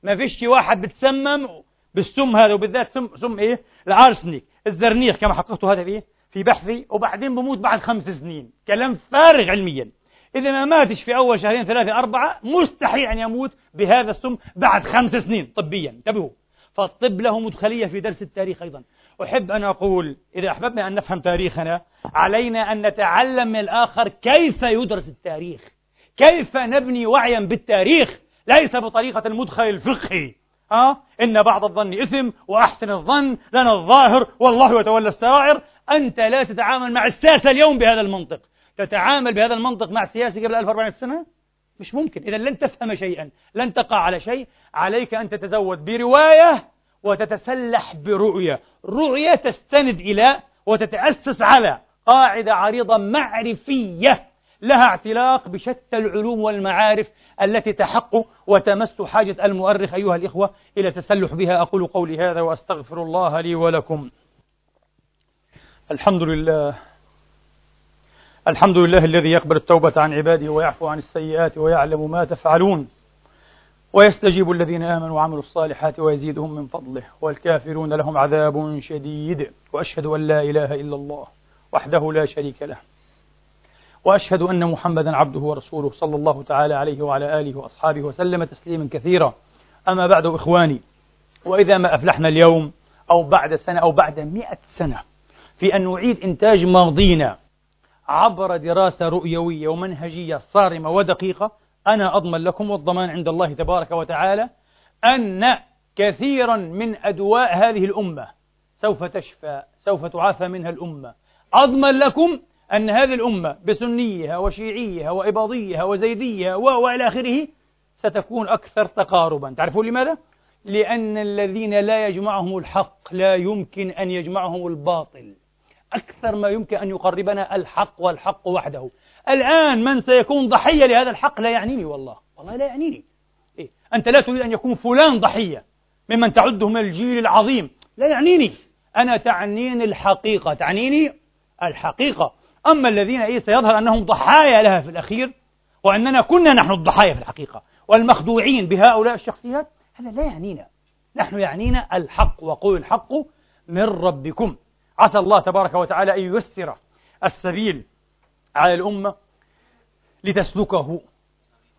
ما فيش واحد بتسمم بالسم هذا وبالذات سم سم إيه؟ الأرسنيك الزرنيخ كما حققت هذا فيه في بحثي وبعدين بموت بعد خمس سنين. كلام فارغ علميا. إذا ما ماتش في أول شهرين ثلاثة أربعة مستحيل أن يموت بهذا السم بعد خمس سنين طبيا. انتبهوا. فالطب له مدخلية في درس التاريخ أيضا. أحب أن أقول إذا أحببنا أن نفهم تاريخنا علينا أن نتعلم من الآخر كيف يدرس التاريخ. كيف نبني وعيا بالتاريخ؟ ليس بطريقة المدخل الفقهي. أه؟ إن بعض الظن إثم وأحسن الظن لنا الظاهر والله يتولى السرائر أنت لا تتعامل مع الساسة اليوم بهذا المنطق. تتعامل بهذا المنطق مع السياسي قبل 1400 سنة؟ مش ممكن. إذا لن تفهم شيئا. لن تقع على شيء. عليك أن تتزود برواية وتتسلح برؤية. رؤية تستند إلى وتتأسس على قاعدة عريضة معرفية لها اعتلاق بشتى العلوم والمعارف التي تحق وتمس حاجة المؤرخ أيها الإخوة إلى تسلح بها. أقول قولي هذا وأستغفر الله لي ولكم. الحمد لله الحمد لله الذي يقبل التوبة عن عباده ويعفو عن السيئات ويعلم ما تفعلون. ويستجيب الذين آمنوا وعملوا الصالحات ويزيدهم من فضله. والكافرون لهم عذاب شديد. وأشهد أن لا إله إلا الله وحده لا شريك له. وأشهد أن محمدا عبده ورسوله صلى الله تعالى عليه وعلى آله وأصحابه وسلم تسليما كثيرا. أما بعد إخواني وإذا ما أفلحنا اليوم أو بعد سنة أو بعد مئة سنة في أن نعيد إنتاج ماضينا عبر دراسة رؤيوية ومنهجية صارمة ودقيقة أنا أضمن لكم والضمان عند الله تبارك وتعالى أن كثيرا من أدواء هذه الأمة سوف تشفى سوف تعافى منها الأمة. أضمن لكم أن هذه الأمة بسنيها وشيعيها وإباضيها وزيديها وإلى آخره ستكون أكثر تقاربا. تعرفون لماذا؟ لأن الذين لا يجمعهم الحق لا يمكن أن يجمعهم الباطل. أكثر ما يمكن أن يقربنا الحق والحق وحده. الآن من سيكون ضحية لهذا الحق لا يعنيني والله. والله لا يعنيني. إيه؟ أنت لا تريد أن يكون فلان ضحية ممن تعده من الجيل العظيم. لا يعنيني. أنا تعنيني الحقيقة. تعنيني الحقيقة. أما الذين إيه سيظهر أنهم ضحايا لها في الأخير وأننا كنا نحن الضحايا في الحقيقة والمخدوعين بهؤلاء الشخصيات هذا لا يعنينا. نحن يعنينا الحق وقول الحق من ربكم. عسى الله تبارك وتعالى أن ييسر السبيل على الأمة لتسلكه.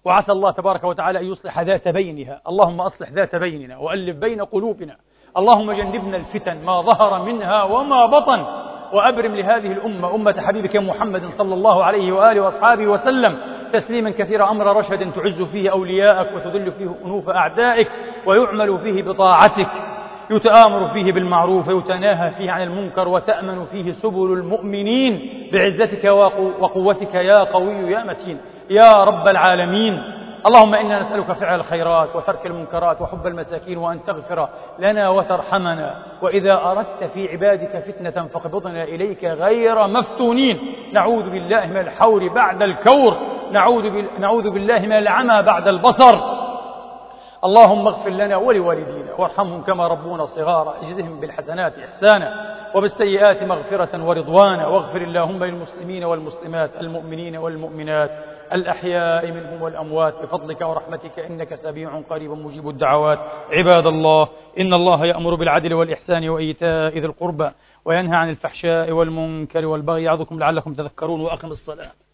وعسى الله تبارك وتعالى أن يصلح ذات بينها. اللهم أصلح ذات بيننا وألف بين قلوبنا. اللهم جنبنا الفتن ما ظهر منها وما بطن. وأبرم لهذه الأمة أمة حبيبك محمد صلى الله عليه وآله وأصحابه وسلم تسليما كثيرا أمر رشد تعز فيه أولياءك وتذل فيه أنوف أعدائك ويعمل فيه بطاعتك. يتآمر فيه بالمعروف ويتناهى فيه عن المنكر وتأمن فيه سبل المؤمنين بعزتك وقوتك يا قوي يا متين. يا رب العالمين. اللهم إنا نسألك فعل الخيرات وترك المنكرات وحب المساكين وأن تغفر لنا وترحمنا. وإذا أردت في عبادك فتنة فاقبضنا إليك غير مفتونين. نعوذ بالله من الحور بعد الكور. نعوذ, نعوذ بالله من العمى بعد البصر. اللهم اغفر لنا ولوالدينا. وارحمهم كما ربونا صغارا. اجزهم بالحسنات إحسانا وبالسيئات مغفرة ورضوانا. واغفر اللهم للمسلمين والمسلمات المؤمنين والمؤمنات الأحياء منهم والأموات. بفضلك ورحمتك إنك سميع قريب مجيب الدعوات. عباد الله إن الله يأمر بالعدل والإحسان وإيتاء ذي القربى وينهى عن الفحشاء والمنكر والبغي يعظكم لعلكم تذكرون وأقم الصلاة.